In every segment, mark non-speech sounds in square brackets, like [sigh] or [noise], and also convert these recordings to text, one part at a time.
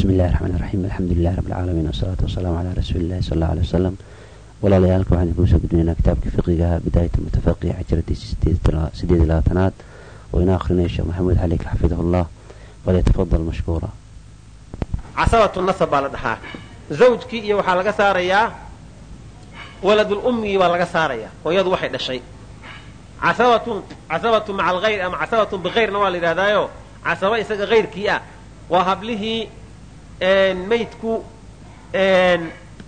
bismi illahi raxmaan iraxiim alxamdu lilahi rabbi alcaalamiin wasalaatu wasalaamu calaa rasuuli illahi sal alla alay wasalam walaalayaalka waxaan idinku soo gudbinaynaa kitaabka fiqigaha bidaayat mutafaqih cajaradiisa sideed labaatanaad oo inoo akrinaya sheekh maxamuud xalik xafidahullah walyatafadal mashkuura casabatu nasab baa la dhahaa. Zawjkii iyo waxaa laga saarayaa waladul baa laga saarayaa hooyadu waxay dhashay. Casabatu casabatu maca alghayr ama casabatun bikayrna waa la yidhahdaayo casaba isaga hayrkii ah. Waa hablihii maydku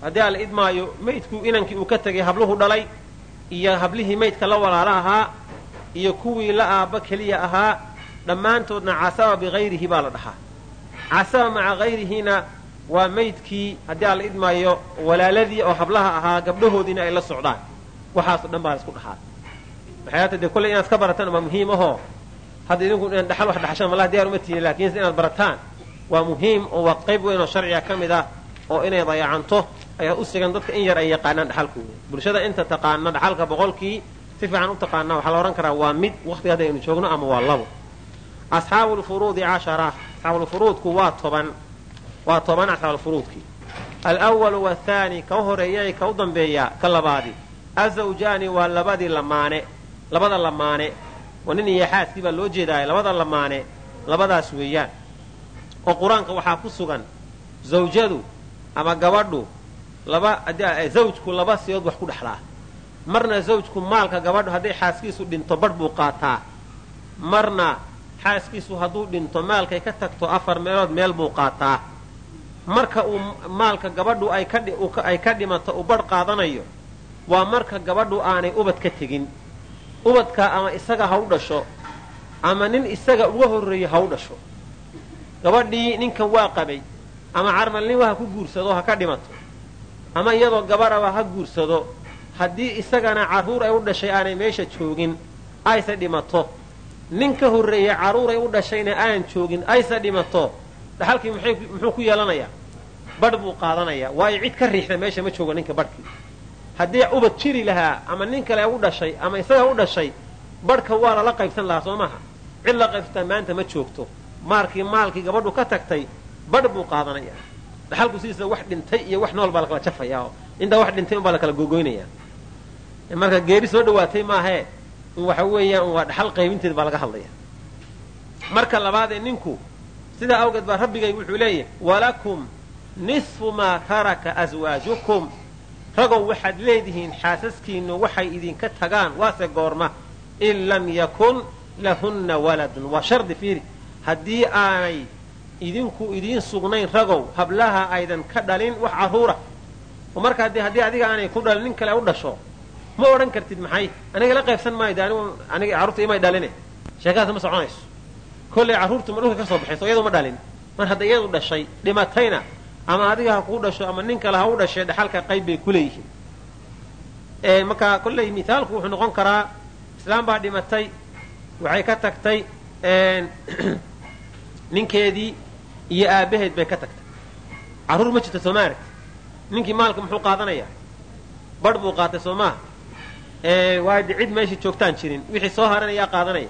haddii aan idmaayo maydku inankii uu ka tegay habluhu dhalay iyo hablihii maydka la walaala ahaa iyo kuwii la aabba keliya ahaa dhammaantoodna casaba bikayrihi baa la dhahaa. Casaba maca hayrihiina waa maydkii haddii aan idmaayo walaaladii oo hablaha ahaa gabdhahoodiina ay la socdaan. Waxaasoo dhan baa la dhahaa. Maxayaata dee kolley inaad ka barataan waa muhiim ahoo? Hadda idinku inaad dhaxal wax dhaxashaan wallahi diyar uma tihin laakiinse inaad barataan waa muhiim oo waa qayb weyn oo sharciga ka mid ah oo inay dayacanto ayaa u sigan dadka in yar ay yaqaanaan dhaxalkooda bulshada inta taqaana dhaxalka boqolkii si fiican u taqaana waxaa la odhan karaa waa mid waqtiga hadda aynu joogno ama waa labo. Asxaabu lfuruudi cashara asxaabulfuruudku waa toban waa toban asxaabulfuruudkii alwalu wathaani ka horeeyay ka u dambeeya ka labaadi. Azawjaani waa labadii lamaane labada lamaane. Waa nin iyo xaaskii baa loo jeedaaya labada lamaane labadaas weeyaan oo qur'aanka waxaa ku sugan zawjadu ama gabadhu laba zawjku laba siyood wax ku dhexlaa marna zawjku maalka gabadhu hadday xaaskiisu dhinto badh buu qaataa. Marna xaaskiisu hadduu dhinto maalkay ka tagto afar meelood meel buu qaataa. Marka uu maalka gabadhu ay ka dhimato uu badh qaadanayo waa marka gabadhu aanay ubad ka tegin. Ubadka ama isaga ha u dhasho ama nin isaga uga horreeyo ha u dhasho gabadhii ninkan waa qabay ama carmalnimo ha ku guursado ha ka dhimato ama iyadoo gabaraba ha guursado haddii isagana carruur ay u dhashay aanay meesha joogin ayse dhimato. Nin ka horreeya carruuray u dhashayna aan joogin ayse dhimato. Dhaxalkii muxuu ku yeelanayaa? Badh buu qaadanayaa. Waayo cid ka riixda meesha ma joogo ninka badhkii haddii ubad jiri lahaa ama nin kale u dhashay ama isaga u dhashay badhka waa lala qaybsan lahaa soo maaha cid la qaybsataa maanta ma joogto maalkii maalkii gabadhu ka tagtay badh buu qaadanayaa. Dhaxalku sidiisa wax dhintay iyo wax nool baa lakala jafayaa intaa wax dhintay un baa lakala gogoynayaa marka geeri soo dhawaatay maahee waxa weeyaan waa dhaxal qaybinteed baa laga hadlaya marka labaadee ninku sidaa awgeed baa rabbigay wuxuu leeyahay walakum nisfu maa taraka aswaajukum ragow waxaad leedihiin xaasaskiinnu waxay idinka tagaan waase goorma in lam yakun lahunna waladun. Waa shardi fiiri haddii aanay idinku idiin sugnayn ragow hablaha aydan ka dhalin wax carruura oo marka haddii adiga aanay ku dhalin nin kale u dhasho ma odhan kartid maxay? Aniga la qaybsan maayo de anigu aniga carruurta imay dhaline. Sheekadaas ma soconayso. Kollay carruurtu ma dhulka ka soo baxayso iyadu ma dhalin. Mar hadda iyadu dhashay dhimatayna ama adiga ha kuu dhasho ama nin kale ha u dhashay dhaxalka qayb bay ku leeyihiin. Marka kollay mithaalku wuxuu noqon karaa islaam baa dhimatay waxay ka tagtay [clears throat] ninkeedii iyo aabbaheed bay ka tagtay. Carruur ma jirto soo ma aragti ninkii maalka muxuu qaadanayaa? Badh buu qaatay soo maaha waayo de cid meesha joogtaan jirin. Wixii soo haranayaa qaadanaya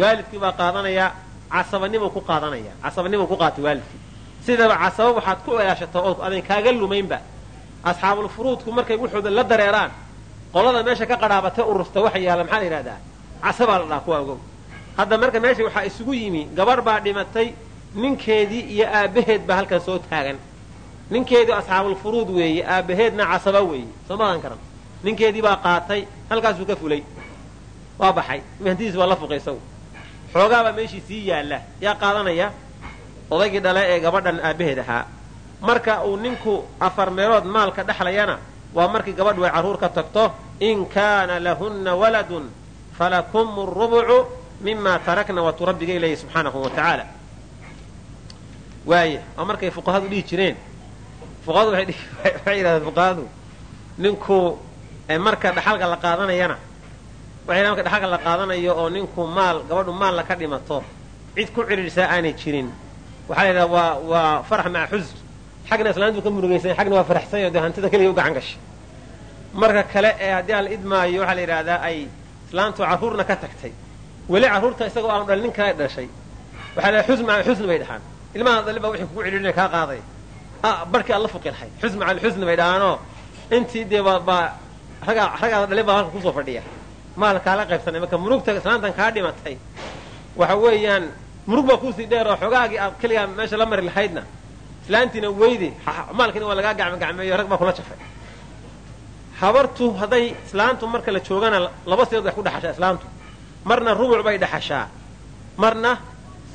waalidkii baa qaadanaya casabanimuu ku qaadanaya. Casabanimuu ku qaatay waalidkii. Sidaba casaba waxaad ku ilaashataa oo adan kaaga lumaynba. Asxaabulfuruudku markay wuxuuda la dareeraan qolada meesha ka qadhaabatay urursta waxa yaalla maxaa la yidhahdaa casabaa la dhaha kuwa ogow hadda marka meesha waxaa isugu yimi gabarh baa dhimatay ninkeedii iyo aabbaheed baa halkan soo taagan. Ninkeedii asxaabulfuruud weeye aabbaheedna casaba weeye soo maadan karan ninkeedii baa qaatay halkaasuu ka fulay. Waa baxay hantidiis waa la fuqay isagu xoogaabaa meeshii sii yaalla yaa qaadanaya odaygii dhale ee gabadhan aabbaheed ahaa. Marka uu ninku afar meelood maalka dhexlayana waa markii gabadhu ay carruur ka tagto in kaana lahunna waladun falakum rubucu mima tarakna watuu rabbigay leeyahy subxaanahu wa tacaala waa markay fuqahadu dhihi jireen fuqahadu waxay yidhahdeen fuqahadu ninku marka dhaxalka la qaadanayana waxay marka dhaxalka la qaadanayo oo ninku maal gabadhu maalna ka dhimato cid ku cidhiidhsaa aanay jirin waxaa la yidhahdaa waa waa farax maca xusn xagna islaantu ka murugaysan xagna waa faraxsanyo dee hantida keliya u gacan gashay marka kale ee haddii aan la idmaayo waxaa la yidhahdaa ay islaantu carruurna ka tagtay weli carruurta isagoo aanu dhalin nin kale dhashay. Waxaa la xusn maca xusn bay dhahaan. Ilmaha dali baa wixii kugu celhilinaya kaa qaaday. Barhkii aad la fuqi lahayd xusn maca alxusni bay dhahaanoo. Intii dee baa ragaa ragaada dhalin baa halka ku soo fadhiya. Maal kaala qaybsanay marka murugta islaantan kaa dhimatay. Waxa weeyaan murug baa kuusii dheer oo xogaagii aad keligaa meesha la mari lahaydna. Islaantiina weydi maalkiina waa lagaa gacmogacmeeyo rag baa kula jafay. Habartu hadday islaantu marka la joogana laba sidood bay ku dhexashaa islaantu marna rubuc bay dhexashaa. Marna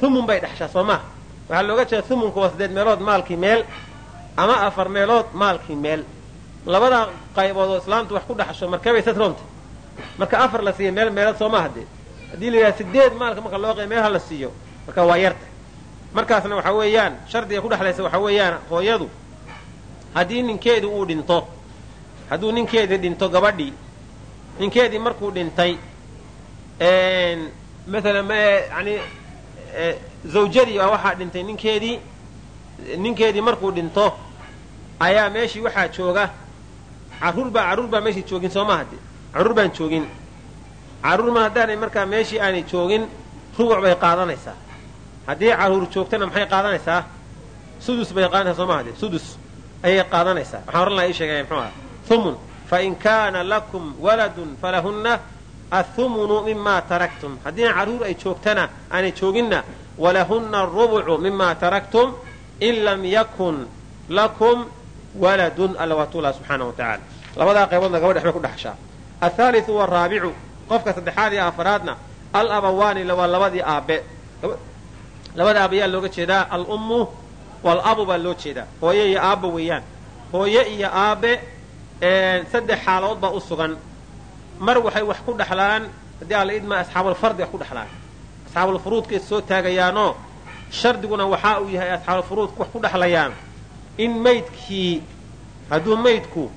humun bay dhexashaa soo maha waxaa looga jeeda humunka waa siddeed meelood maalkii meel ama afar meelood maalkii meel. Labada qaybood oo islaamtu wax ku dhexasho markee bay satroonta marka afar la siiya meel meelood soo maaha dee haddii la yidhaha sideed maalka marka loo qey meel ha la siiyo marka waa yarta markaasna waxaa weeyaan shardiga ku dhexlaysa waxaa weeyaan hooyadu haddii ninkeedu uu dhinto hadduu ninkeedii dhinto gabadhii ninkeedii markuu dhintay maalan yani zawjadii baa waxaa dhintay ninkeedii ninkeedii markuu dhinto ayaa meeshii waxaa jooga. Carruur baa carruur baa meeshii joogin soo maha de carruur baan joogin. Carruur ma haddaanay markaa meeshii aanay joogin rubuc bay qaadanaysaa. Haddii carruur joogtana maxay qaadanaysaa? Sudus bay qaadanaysaa soo maha de sudus ayay qaadanaysaa. Waxaan oran laha ii sheegaya mxuu aha humun fain kaana lakum waladun falahunna athumunu mima taraktum haddiina carruur ay joogtana aanay jooginna walahunna arubucu mima taraktum in lam yakun lakum waladun alla waa tuulaa subxaana wa tacaala labadaa qayboodna gabadh waxbay ku dhexashaa athaaliu waraabicu qofka saddexaad iyo afaraadna al abawaani waa labadii aabe labada aabayaa looga jeedaa alummu walabu baa loo jeedaa hooye iyo aabba weeyaan hooye iyo aabe saddex xaaladood baa u sugan mar waxay wax ku dhexlaan haddii alla idmaa asxaabulfardi wax ku dhexlaan asxaabulfuruudka is soo taagayaanoo shardiguna waxaa uu yahay asxaabulfuruudku wax ku dhexlayaan in maydkii hadduu maydku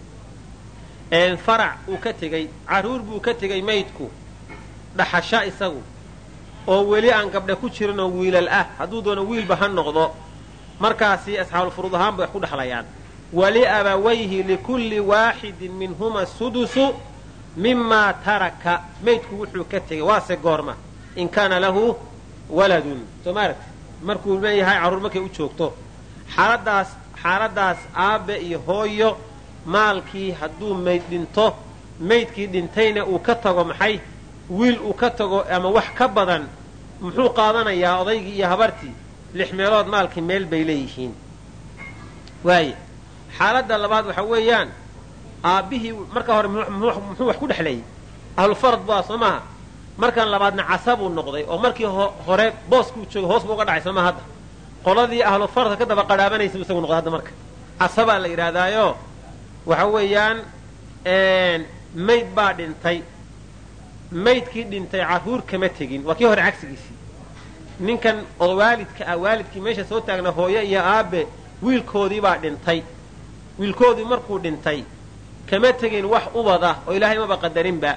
farac uu ka tegey carruur buu ka tegey maydku dhaxasha isagu oo weli aan gabdhe ku jirinoo wiilal ah hadduu doono wiilba ha noqdo markaasi asxaabulfuruud ahaan bay wax ku dhexlayaan waliabawayhi likulli waaxidin minhuma sudusu mimaa taraka maydku wuxuu ka tegey waase goorma in kaana lahu waladun. Soo maaragti markuu leeyahay carruur markay u joogto xaaladaas xaaladaas aabe iyo hooyo maalkii hadduu mayd dhinto maydkii dhintayna uu ka tago maxay? Wiil uu ka tago ama wax ka badan muxuu qaadanayaa odaygii iyo habartii? Lix meelood maalkii meel bay leeyihiin. Waaye xaaladda labaad waxa weeyaan aabbihii marka hore muxuu wax ku dhexleeyey ahlufarad bua soo maaha. Markan labaadna casabuu noqday oo markii hore booskuu joogay hoos buu uga dhacay sooma hadda. Qoladii ahlufaradka ka daba qadhaabanaysa isagu noqday hadda marka. Casabaa la yidhaahdaayo waxa weeyaan mayd baa dhintay. Maydkii dhintay carruur kama tegin. Waa kii hore cagsigiisii. Ninkan oo waalidka ah waalidkii meesha soo taagna hooyo iyo aabe wiilkoodii baa dhintay. Wiilkoodii markuu dhintay kama tegin wax ubada oo ilaahay maba qadarinba.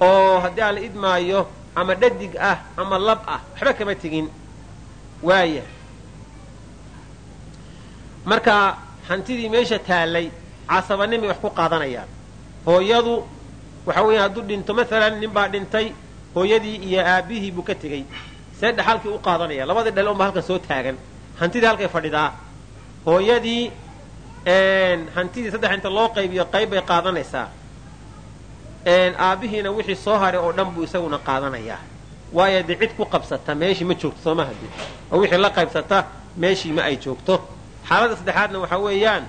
Oo haddii aan la idmaayo ama dhadig ah ama lab ah waxba kama tegin. Waaya marka hantidii meesha taallay casabanimay wax ku qaadanayaan. Hooyadu waxa weya hadduu dhinto maalan nin baa dhintay hooyadii iyo aabbihii buu ka tegey see dhaxalkii u qaadanaya labadii dhale unba halkan soo taagan. Hantidii halkay fadhidaa. Hooyadii hantidii saddex inta loo qaybiyo qayb bay qaadanaysaa. Aabbihiina wixii soo haray oo dhan buu isaguna qaadanayaa waayo dee cid ku qabsata meeshii ma joogto soo maha de oo wixii la qaybsata meeshii ma ay joogto. Xaaladda saddexaadna waxaa weeyaan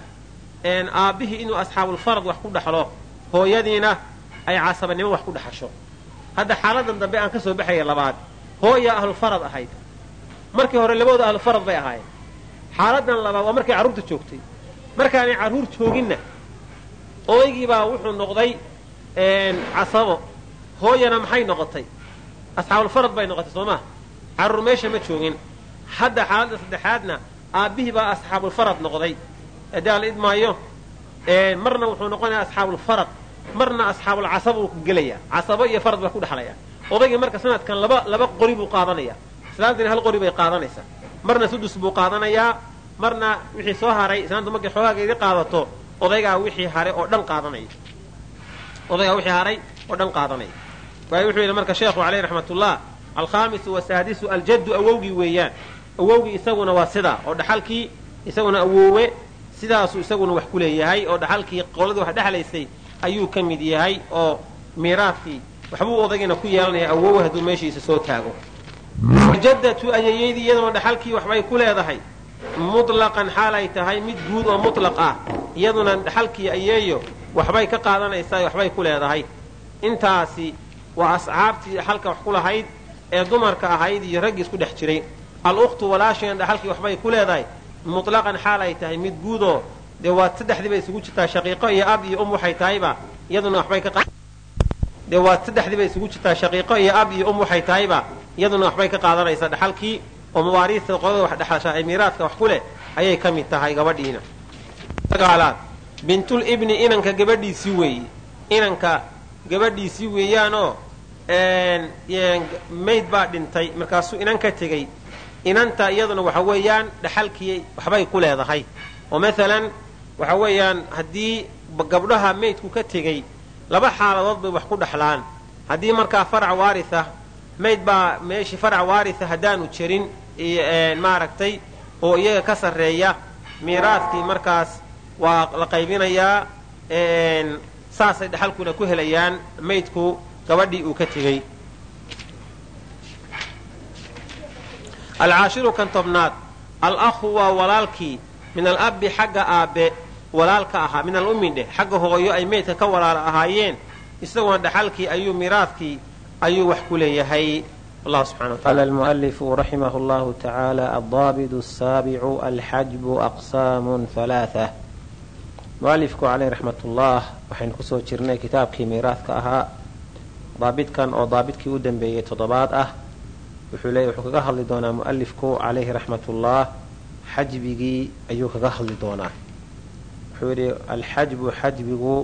aabbihii inuu asxaabulfarad wax ku dhaxlo hooyadiina ay casabanimo wax ku dhaxasho. Hadda xaaladan dambe aan ka soo baxaya labaad hooya ahlufarad ahayd. Markii hore labadooda ahlufarad bay ahaayeen. Xaaladan labaad waa markay carruurta joogtay markaanay carruur jooginna odaygiibaa wuxuu noqday casabo. Hooyana maxay noqotay? Asxaabulfarad bay noqotay soo maa carruur meesha ma joogin. Hadda xaaladda saddexaadna aabbihii baa asxaabulfarad noqday. Aan la idmaayo marna wuxuu noqonayaa asxaabulfarad marna asxaabulcasabuu gelaya casabo iyo farad baa ku dhexlaya odaygii marka sanadkan laba laba qori buu qaadanaya. Islaantiina hal qori bay qaadanaysaa. Marna sudus buu qaadanayaa marna wixii soo haray islaanta markay xoogaageedii qaadato odaygaa wixii haray oo dhan qaadanaya odaygaa wixii haray oo dhan qaadanaya waayo wuxuu yidhi marka sheekhu caleyh raxmatullah alkhaamisu wasaadisu aljaddu awowgii weeyaan. Awowgii isaguna waa sidaa oo dhaxalkii isaguna awoowe sidaasuu isaguna wax ku leeyahay oo dhaxalkii qoladii wax dhexlaysay ayuu ka mid yahay oo miiraadkii waxbuu odagina ku yeelanaya awowe hadduu meeshiisa soo taago. Jaddatu ayeeyaydii iyaduna dhaxalkii waxbay ku leedahay mutlaqan xaalay tahay mid guud oo mutlaq ah. Iyaduna dhaxalkii ayeeyo waxbay ka qaadanaysaa waxbay ku leedahay. Intaasi waa asxaabtii dhaxalka wax ku lahayd ee dumarka ahayd iyo raggii isku dhex jiray. Al ukhtu walaasheen dhaxalkii waxbay ku leedahay. Mutlaqan xaalay tahay mid guudoo dee waa saddexdii bay isugu jirtaa shaqiiqo iyo ab iyo um waxay tahayba iyaduna waxbay ka dee waa saddexdii bay isugu jirtaa shaqiiqo iyo ab iyo um waxay tahayba iyaduna waxbay ka qaadanaysaa. Dhaxalkii oo mawaariista qolada wax dhexasha ee miiraadka wax ku leh ayay ka mid tahay gabadhiina. Sagaalaad bintul ibni inanka gabadhiisii weeye inanka gabadhiisii weeyaanoo mayd baa dhintay markaasuu inan ka tegey. Inanta iyaduna waxa weeyaan dhaxalkii waxbay ku leedahay. Oo maalan waxa weeyaan haddii gabdhaha maydku ka tegey laba xaaladood bay wax ku dhaxlaan. Haddii markaa farac waaritha mayd baa meeshii farac waaritha haddaanu jirin maaragtay oo iyaga ka sarreeya miiraadkii markaas waa la qaybinayaa saasay dhaxalkuna ku helayaan maydku gabadhii uu ka tegey. Alcaashiru kan tobnaad al-akhu waa walaalkii min al-abbi xagga aabbe walaalka ahaa min al-ummi dheh xagga hooyo ay meydka ka walaala ahaayeen isaguna dhaxalkii ayuu miiraadkii ayuu wax ku leeyahay قال المؤلف رحمه الله تعالى الضابط السابع الحجب أقسام ثلاثة mualifku caleyh raxmatullah waxaynu kusoo jirnay kitaabkii miiraadka ahaa daabidkan oo daabidkii u dambeeyey toddobaad ah wuxuu leey wuxuu kaga hadli doonaa mualifku caleyhi raxmatullah xajbigii ayuu kaga hadli doonaa wuxuu yidhi alxajbu xajbigu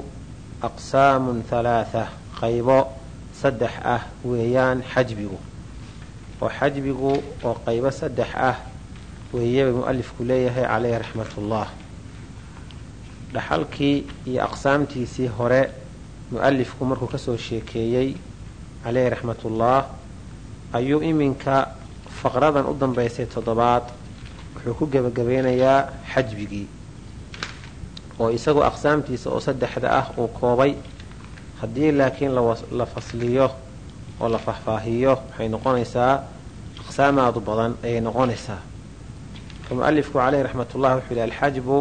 aqsaamun halaatha qaybo saddex ah weeyaan xajbigu oo xajbigu oo qaybo saddex ah weeyabay mualifku leeyahay caleyhi raxmatullah. Dhaxalkii iyo aqsaamtiisii hore mu'alifku markuu ka soo sheekeeyey caleyhi raxmatullah ayuu iminka faqradan u dambaysay toddobaad wuxuu ku gebagabeynayaa xajbigii oo isagu aqsaamtiisa oo saddexda ah uu koobay. Haddii laakiin la fasliyo oo la faahfaahiyo waxay noqonaysaa aqsaamaadu badan ayay noqonaysaa. Mualifku caleyhi raxmatullah wuxuu yihi alxajbu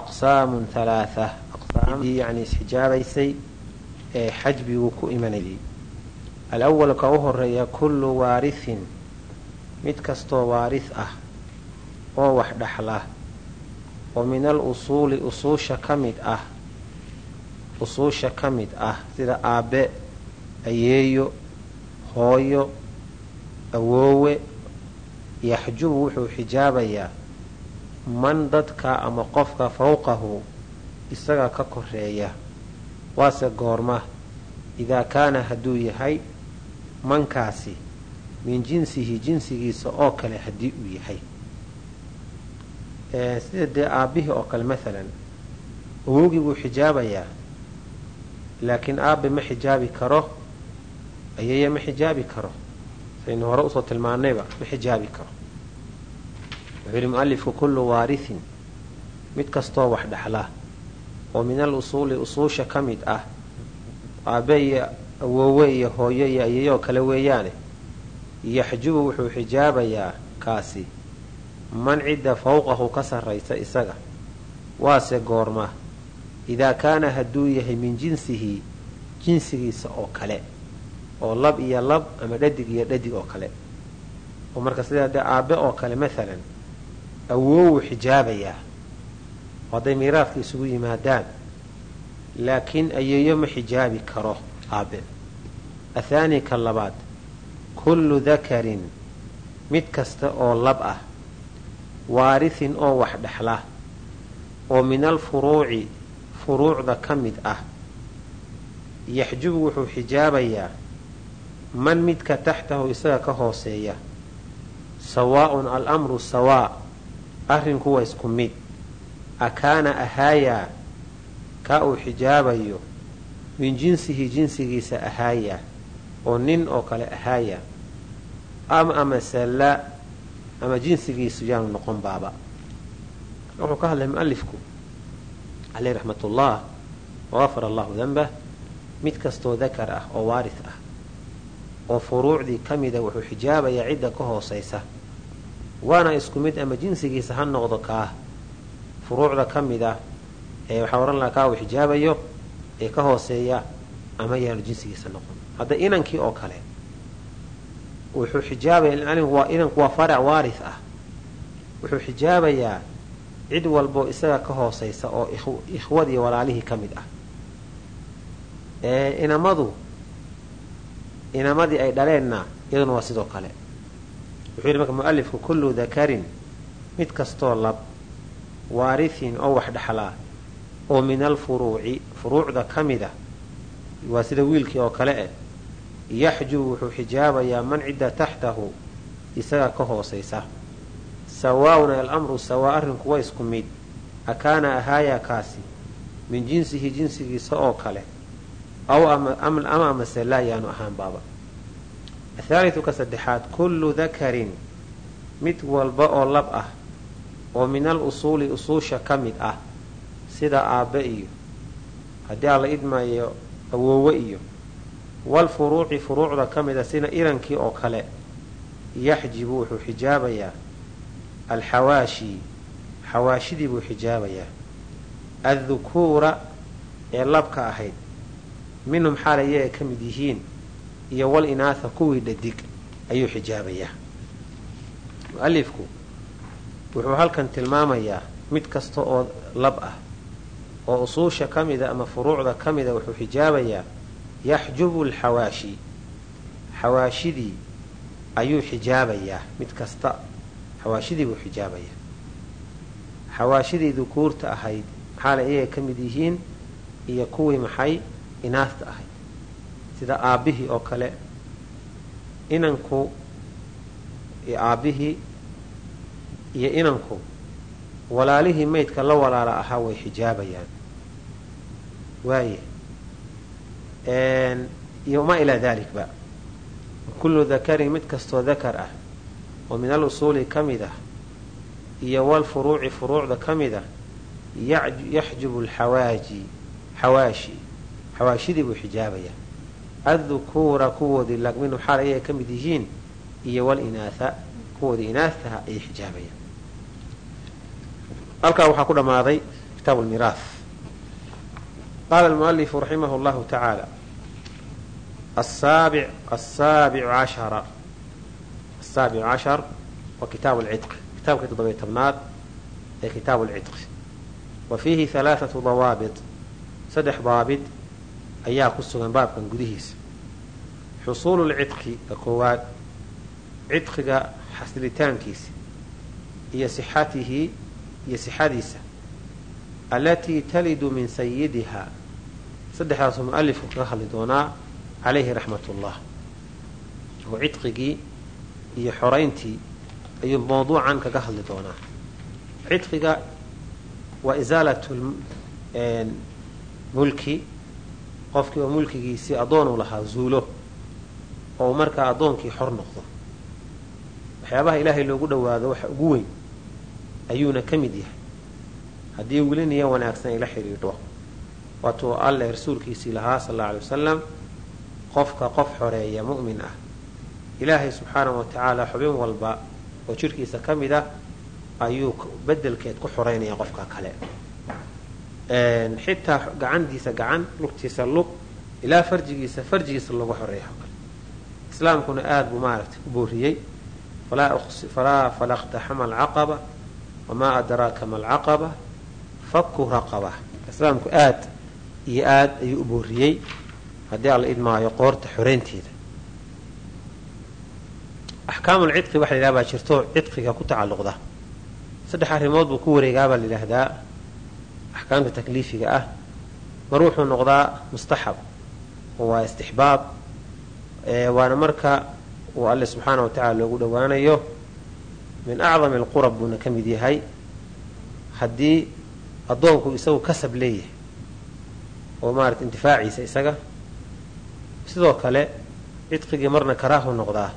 aqsaamun halaatha aqsaamdii yacni isxijaabaysay ee xajbigu ku imanayay. Alawal u horreeya kullu waarithin. Mid kastoo waaris ah oo wax dhaxla. Oo min al usuuli usuusha ka mid ah usuusha ka mid ah sida aabbe ayeeyo hooyo awoowe yaxjubu wuxuu xijaabayaa man dadka ama qofka fawqahu isaga ka koreeya waase goorma idaa kaana hadduu yahay mankaasi min jinsihi jinsigiisa oo kale haddii uu yahay. Sida dee aabbihii oo kale maalan awowgii buu xijaabayaa laakiin aabbe ma xijaabi karo ayaya ma xijaabi karo. Saynu hore u soo tilmaanayba ma xijaabi karo. Wuxuu yihi mualifku kullu waarithin mid kastoo wax dhaxla oo min al usuuli usuusha ka mid ah aabe iyo awoowe iyo hooyo iyo ayayoo kale weeyaane yaxjubu wuxuu xijaabayaa kaasi man cidda fawqahu ka sarraysa isaga waase goorma idaa kaana hadduu yahay min jinsihi jinsigiisa oo kale oo lab iyo lab ama dhadig iyo dhadig oo kale. Oo marka sidaa dee aabe oo kale maalan awoowuu xijaabayaa hadday miiraadka isugu yimaadaan laakiin ayeeyo ma xijaabi karo aabe athaani ka labaad kullu dakarin mid kasta oo lab ah waarithin oo wax dhexla oo min alfuruuci furuucda ka mid ah. Yaxjubu wuxuu xijaabayaa man midka taxtahu isaga ka hooseeya. Sawaa'un alamru sawaa. Arrinku waa isku mid. Akaana ahaayaa? Kaa uu xijaabayo. Min jinsihi jinsigiisa ahaayaa. Oo nin oo kale ahaayaa. Am amase la ama jinsigiisu yaanu noqon baaba. Wuxuu ka hadlay mualifku caleyh raxmatullah. Wagafar allahu danbah mid kastoo dakar ah oo waaris ah oo furuucdii ka mida wuxuu xijaabayaa cidda ka hoosaysa waana isku mid ama jinsigiisa ha noqdo kaah furuucda ka mid ah ee waxaa ohan lahaa kaa uu xijaabayo ee ka hooseeya ama yaanu jinsigiisa noqon. Hadda inankii oo kale wuxuu xijaabaya inanku waa farac waaris ah. Wuxuu xijaabayaa cid walbo isaga ka hoosaysa oo ikhwadii walaalihii ka mid ah. Inamadu inamadii ay dhaleenna iyaduna waa sidoo kale. Wuxuu yidhi marka mualifku kullu dakarin mid kastoo lab waarithin oo wax dhexlaa oo min alfuruuci furuucda ka mida waa sida wiilkii oo kale eh yaxjubu wuxuu xijaabayaa man cidda taxtahu isaga ka hoosaysa. Sawaaun alamru sawaa arrinku waa isku mid. Akaana ahaayaa kaasi min jinsihi jinsigiisa oo kale ama amase laa yaanu ahaan baaba athaalitu ka saddexaad kullu dakarin mid walba oo lab ah oo min al usuuli usuusha ka mid ah sida aabbe iyo haddii aan la idmaayo awoowe iyo walfuruuci furuucda ka mid a sida irankii oo kale yaxjibu wuxuu xijaabayaa alxawaashi xawaashidii buu xijaabayaa addukuura ee labka ahayd minhum xaalay iyaga ka mid yihiin iyo wal inaatha kuwii dhadig ayuu xijaabayaa mualifku wuxuu halkan tilmaamayaa mid kasta oo lab ah oo usuusha ka mida ama furuucda ka mida wuxuu xijaabayaa yaxjubu alxawaashi. Xawaashidii ayuu xijaabayaa mid kasta. Xawaashidii buu xijaabayaa xawaashidii dukuurta ahayd maxaalay iyaga ka mid yihiin iyo kuwii maxay inaasta ahayd sida aabbihii oo kale inanku aabbihii iyo inanku walaalihii maydka la walaala ahaa way xijaabayaan. Waaye iyo ilaa dalikba kullu dakarin mid kastoo dakar ah oo min al usuuli ka mid ah iyo walfuruuci furuucda ka mid ah yaxjubu alxawaaji xawaashi xawaashidii buu xijaabayaa addukuura kuwoodii lagminu xaal ayay ka mid yihiin iyo walinaatha kuwoodii inaahaha ayay xijaabayaan halkaa waxaa ku dhammaaday kitaabu lmiraah qaala almualifu raximah llahu tacaala asaabic asaabicu cashara. Asaabicu cashar waa kitaabu lcidqi kitaabkii toddobiy tobnaad ee kitaabu lcidqi wa fiihi halaathatu dawaabit saddex daabit ayaa ku sugan baabkan gudihiisa. Xusuulu lcidqi ka koowaad cidqiga xasilitaankiisa iyo sixatihi iyo sixadiisa allatii talidu min sayidihaa saddexdaasuu mualifku kaga hadli doonaa calayhi raxmat ullah oo cidqigii iyo xorayntii ayuu mawduucan kaga hadli doonaa. Cidqiga waa isaalat mulki qofkii oo mulkigiisii addoonuu lahaa zuulo oo markaa addoonkii xor noqdo. Waxyaabaha ilaahay loogu dhowaado waxa ugu weyn ayuuna ka mid yahay. Haddii weli wanaagsan ay la xidhiidho waatuu alleh rasuulkiisii lahaa sal alla alay wasalam qofka qof xoreeya mu'min ah. Ilaahay subxaanahu wa tacaala xubin walba oo jidhkiisa ka mid ah ayuu bedelkeed ku xoreynaya qofka kale xitaa gacantiisa gacan lugtiisa lug ilaa farjigiisa farjigiisa looga xoreeya islaamkuna aada buu maaragtay u booriyey falaa falaqtaxama alcaqaba wamaa adraaka ma alcaqaba faku raqaba. Islaamku aad iyo aad ayuu u booriyey haddii alla idmaayo qoorta xoreynteeda axkaamulcidqi waxa la yidhaha baa jirto cidqiga ku tacalluqda. Saddex arrimood buu ku wareegaabaa la yidhaahdaa axkaamta takliifiga ah mar wuxuu noqdaa mustaxab oo waa istixbaab waana marka uu alle subxaana wa tacala loogu dhowaanayo min acdami alqurab buuna ka mid yahay haddii addoonku isagu kasab leeyahay oo maarata intifaaciisa isaga sidoo kale cidqigii marna karaahu noqdaa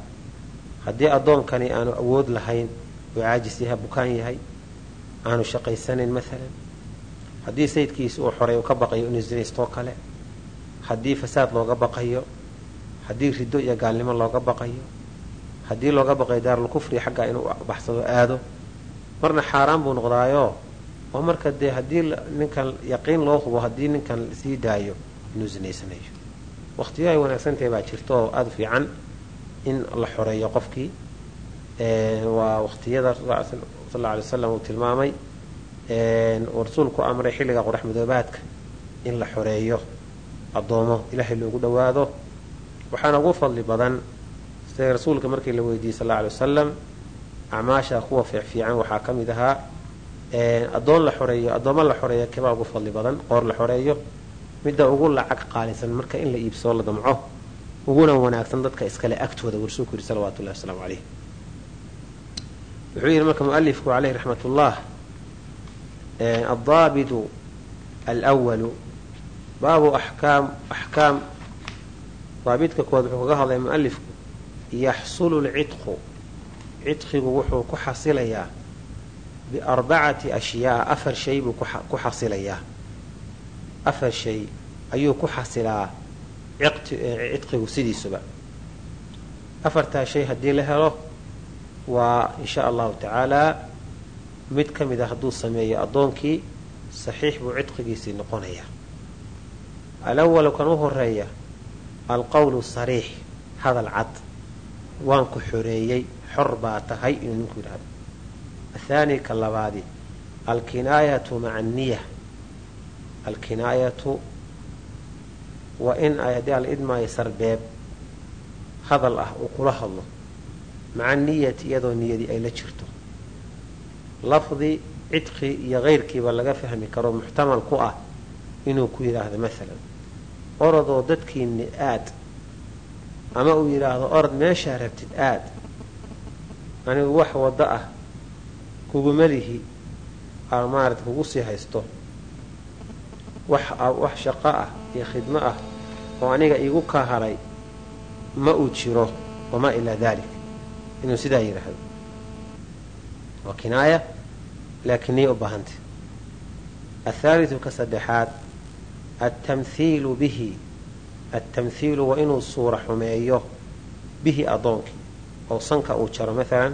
haddii addoonkani aanu awood lahayn uu caajis yahay bukaan yahay aanu shaqaysanayn maalan haddii sayidkiisa uu xoray uu ka baqayo inuu zinaystoo kale. Haddii fasaad looga baqayo haddii riddo iyo gaalnimo looga baqayo haddii looga baqayo daarulkufri xaggaa inuu baxsado aado. Marna xaaraan buu noqdaayo. Oo marka dee haddii ninkan yaqiin loo hubo haddii ninkan sii daayo inuu zinaysanayo waqtiyo ay wanaagsantahay baa jirta oo aada fiican in la xoreeyo qofkii. Waa waqtiyada sal alla alay wasalam uu tilmaamay uu rasuulku amray xilliga qorax madoobaadka in la xoreeyo addoomo ilaahay loogu dhowaado. Waxaana ugu fadli badan sida rasuulka markii la weydiiyey sal alla alay wasalam acmaasha kuwa fiicfiican waxaa ka mid ahaa addoon la xoreeyo addoommo la xoreeyo kebaa ugu fadli badan? Qoor la xoreeyo midda ugu lacag qaalisan marka in la iibsoo la damco uguna wanaagsan dadka iskale agtooda wuu rasuulku yidhi salawatu llahi wasalaamu caleyh wuxuu yidhi marka mualifku caleyh raxmat addaabitu alwalu baabu axkaam axkaam daabidka kood wuxuu kaga hadlay mualifku yaxsulu lcidqu cidqigu wuxuu ku xasilayaa biarbacati ashyaa afar shay buu ku xasilayaa. Afar shay ayuu ku xasilaa cidqigu sidiisuba. Afartaa shay haddii la helo waa tacaalaa mid ka mid a hadduu sameeyo addoonkii saxiix buu cidqigiisii noqonayaa alawalu kan u horreeya alqowlu sariix hadal cad. Waan ku xoreeyey xor baa tahay inuu ninku yidhahdo athaani ka labaadi alkinaayatu maca anniya alkinaayatu waa in ay haddii ala sarbeeb hadal ah uu kula hadlo. Maca niyati iyadoo niyadii ay la jirto lafdi cidqi iyo keyrkiiba laga fahmi karo muxtamal ku ah inuu ku yidhaahdo maalan orodoo dadkiini aad ama uu yidhaahdo orod meeshaa rabtid aad anigu wax waddo ah kuguma lihi aa maarata kugu sii haysto wax wax shaqo ah iyo khidmo ah oo aniga iigu ka haray ma uu jiro wamaa ilaa dalik inuu sidaa yidhaahdo. Waa kinaaya laakiin niya u baahantay athaalitu ka saddexaad altamhiilu bihi altamhiilu waa inuu suura xumeeyo bihi addoonkii oo sanka uu jaro maalan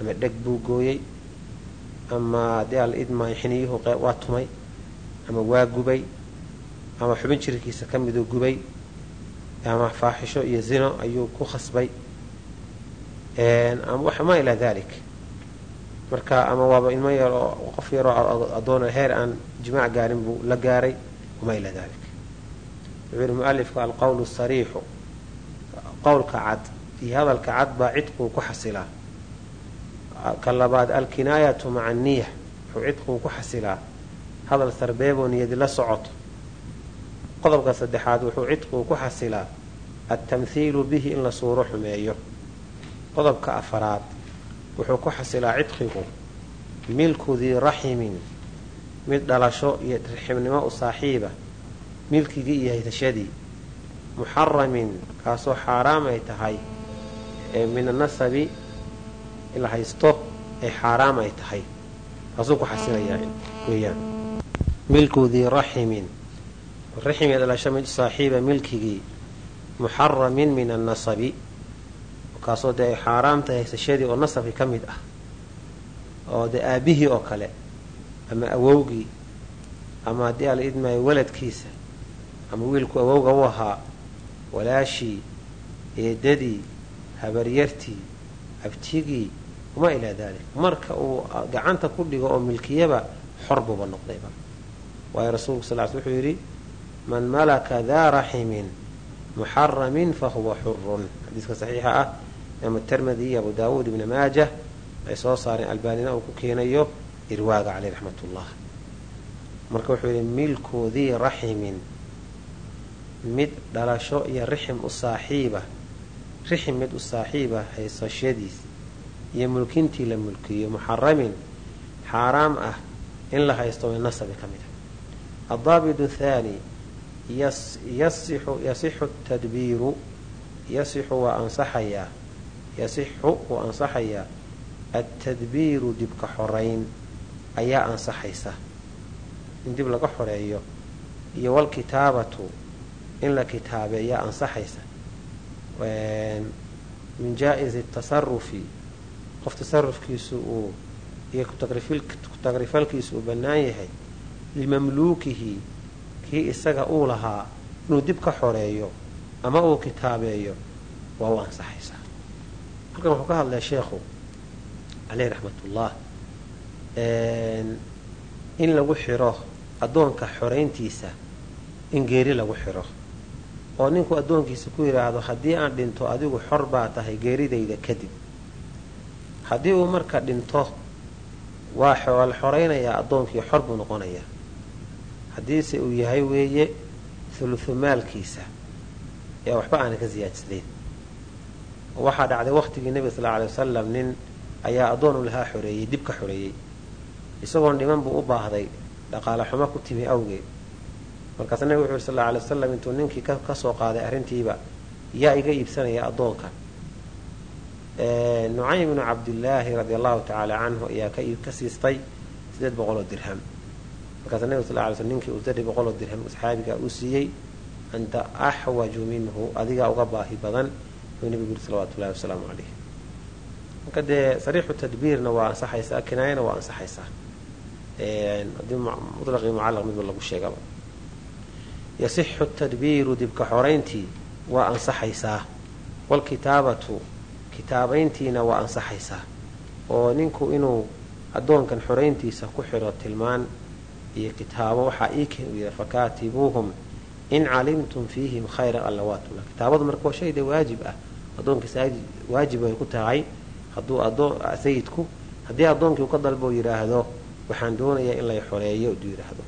ama dheg buu gooyey ama haddii ala idmaayo xiniyuhu waa tumay ama waa gubay ama xubin jirkiisa ka miduu gubay ama faaxisho iyo zino ayuu ku khasbay ama ilaa dalik marka ama waaba ilmo yaroo qof yaroo addoona heer aan jimaac gaarin buu la gaaray wamaa ilaa dalik wuxuu yihi mualifku alqowlu sariixu. Qowlka cad iyo hadalka cad baa cidquu ku xasilaa. Ka labaad alkinaayatu maca niya wuxuu cidquu ku xasilaa. Hadal sarbeeboo niyadi la socoto. Qodobka saddexaad wuxuu cidquu ku xasilaa. Altamhiilu bihi in la suuro xumeeyo. Qodobka afaraad wuxuu ku xasilaa cidqigu milku dii raximin mid dhalasho iyo raximnimo u saaxiiba milkigii iyo haysashadii muxaramin kaasoo xaaraam ay tahay min anasabi la haysto ee xaaraam ay tahay. Kaasuu ku xasilayaa weyaan milku dii raximin. Raxim dhalasho mid saaxiiba milkigii muxaramin min annasabi kaasoo dee ay xaaraam haysashadii oo nasabkii ka mid ah oo dee aabihii oo kale ama awowgii ama haddii ala idmaayo waladkiisa ama wiilku awowga u ahaa walaashii eedadii habaryartii abtigii wamaa ilaa dalik marka uu gacanta ku dhigo oo milkiyaba xor buuba noqdayba. Waayo rasuulku sal l wuxuu yidhi man malaka daa raximin muxaramin fahuwa xurun xadiiska saxiixa ah imaam termidi iyo abu daawuud ibni maajah ay soo saareen albaanina uu ku keenayo irwaaga caleyh raxmat ullah marka wuxuu yidhi milkoodii raximin mid dhalasho iyo rixim saaxiiba rixim mid u saaxiiba haysashadiis iyo mulkintii la mulkiyo muxaramin xaaraam ah in la haysto min nasabi ka mid ah. Addaabit thaani yasixu tadbiiru yasixu waa ansaxayaa yasixu wuu ansaxayaa altadbiiru dibka xorayn ayaa ansaxaysa. In dib laga xoreeyo iyo walkitaabatu in la kitaabeeyaa ansaxaysa. Min jaa-izi tasarufi qof tasarufkiisu uu iyo kutagrifalkiisu uu bannaan yahay limamluukihi kii isaga uu lahaa inuu dib ka xoreeyo ama uu kitaabeeyo waa u ansaxaysaa halkan wuxuu ka hadlaya sheekhu caleyh raxmatullah in lagu xiro addoonka xorayntiisa in geeri lagu xiro. Oo ninku addoonkiisa ku yidhaahdo haddii aan dhinto adigu xor baa tahay geeridayda kadib. Haddii uu marka dhinto waa la xoraynayaa addoonkii xor buu noqonayaa. Haddiise uu yahay weeye hulufumaalkiisa ee waxba aanay ka siyaadsadeen waxaa dhacday waqtigii nebiga sal alay wasalam nin ayaa addoon u lahaa xoreeyey dib ka xoreeyey. Isagoon dhiman buu u baahday dhaqaale xumo ku timi awgeed. Markaasa nebigu wuxu yuri sal alay wasalam intuu ninkii ka soo qaaday arrintiiba yaa iga iibsanaya addoonka. Nucaym ibnu cabdillaahi radi allahu tacaala canhu ayaa ka siistay sideed boqoloo dirham. Markaasa nebigu sal lay sl ninkii saddex boqoloo dirham saxaabigaa uu siiyey anta axwaju minhu adigaa uga baahi badan yuu nebigu yuri salawatu llahi wasalaamu caleyh marka dee sariixu tadbiirna waa ansaxaysaa kinaayana waa ansaxaysaa. Haddii mulaqii mucallaq midba lagu sheegaba. Yasixu tadbiiru dibka xorayntii waa ansaxaysaa. Walkitaabatu kitaabayntiina waa ansaxaysaa. Oo ninku inuu addoonkan xorayntiisa ku xidho tilmaan iyo kitaabo waxaa ii keen u yidha fakaatibuuhum in calimtum fiihim khayran allawaatula kitaabadu marka waa shayda waajib ah addoonkiisa waajib ay ku tahay hadduu sayidku haddii addoonkii ka dalbo yidhaahdo waxaan doonayaa in lay xoreeyo uduu yidhaahdo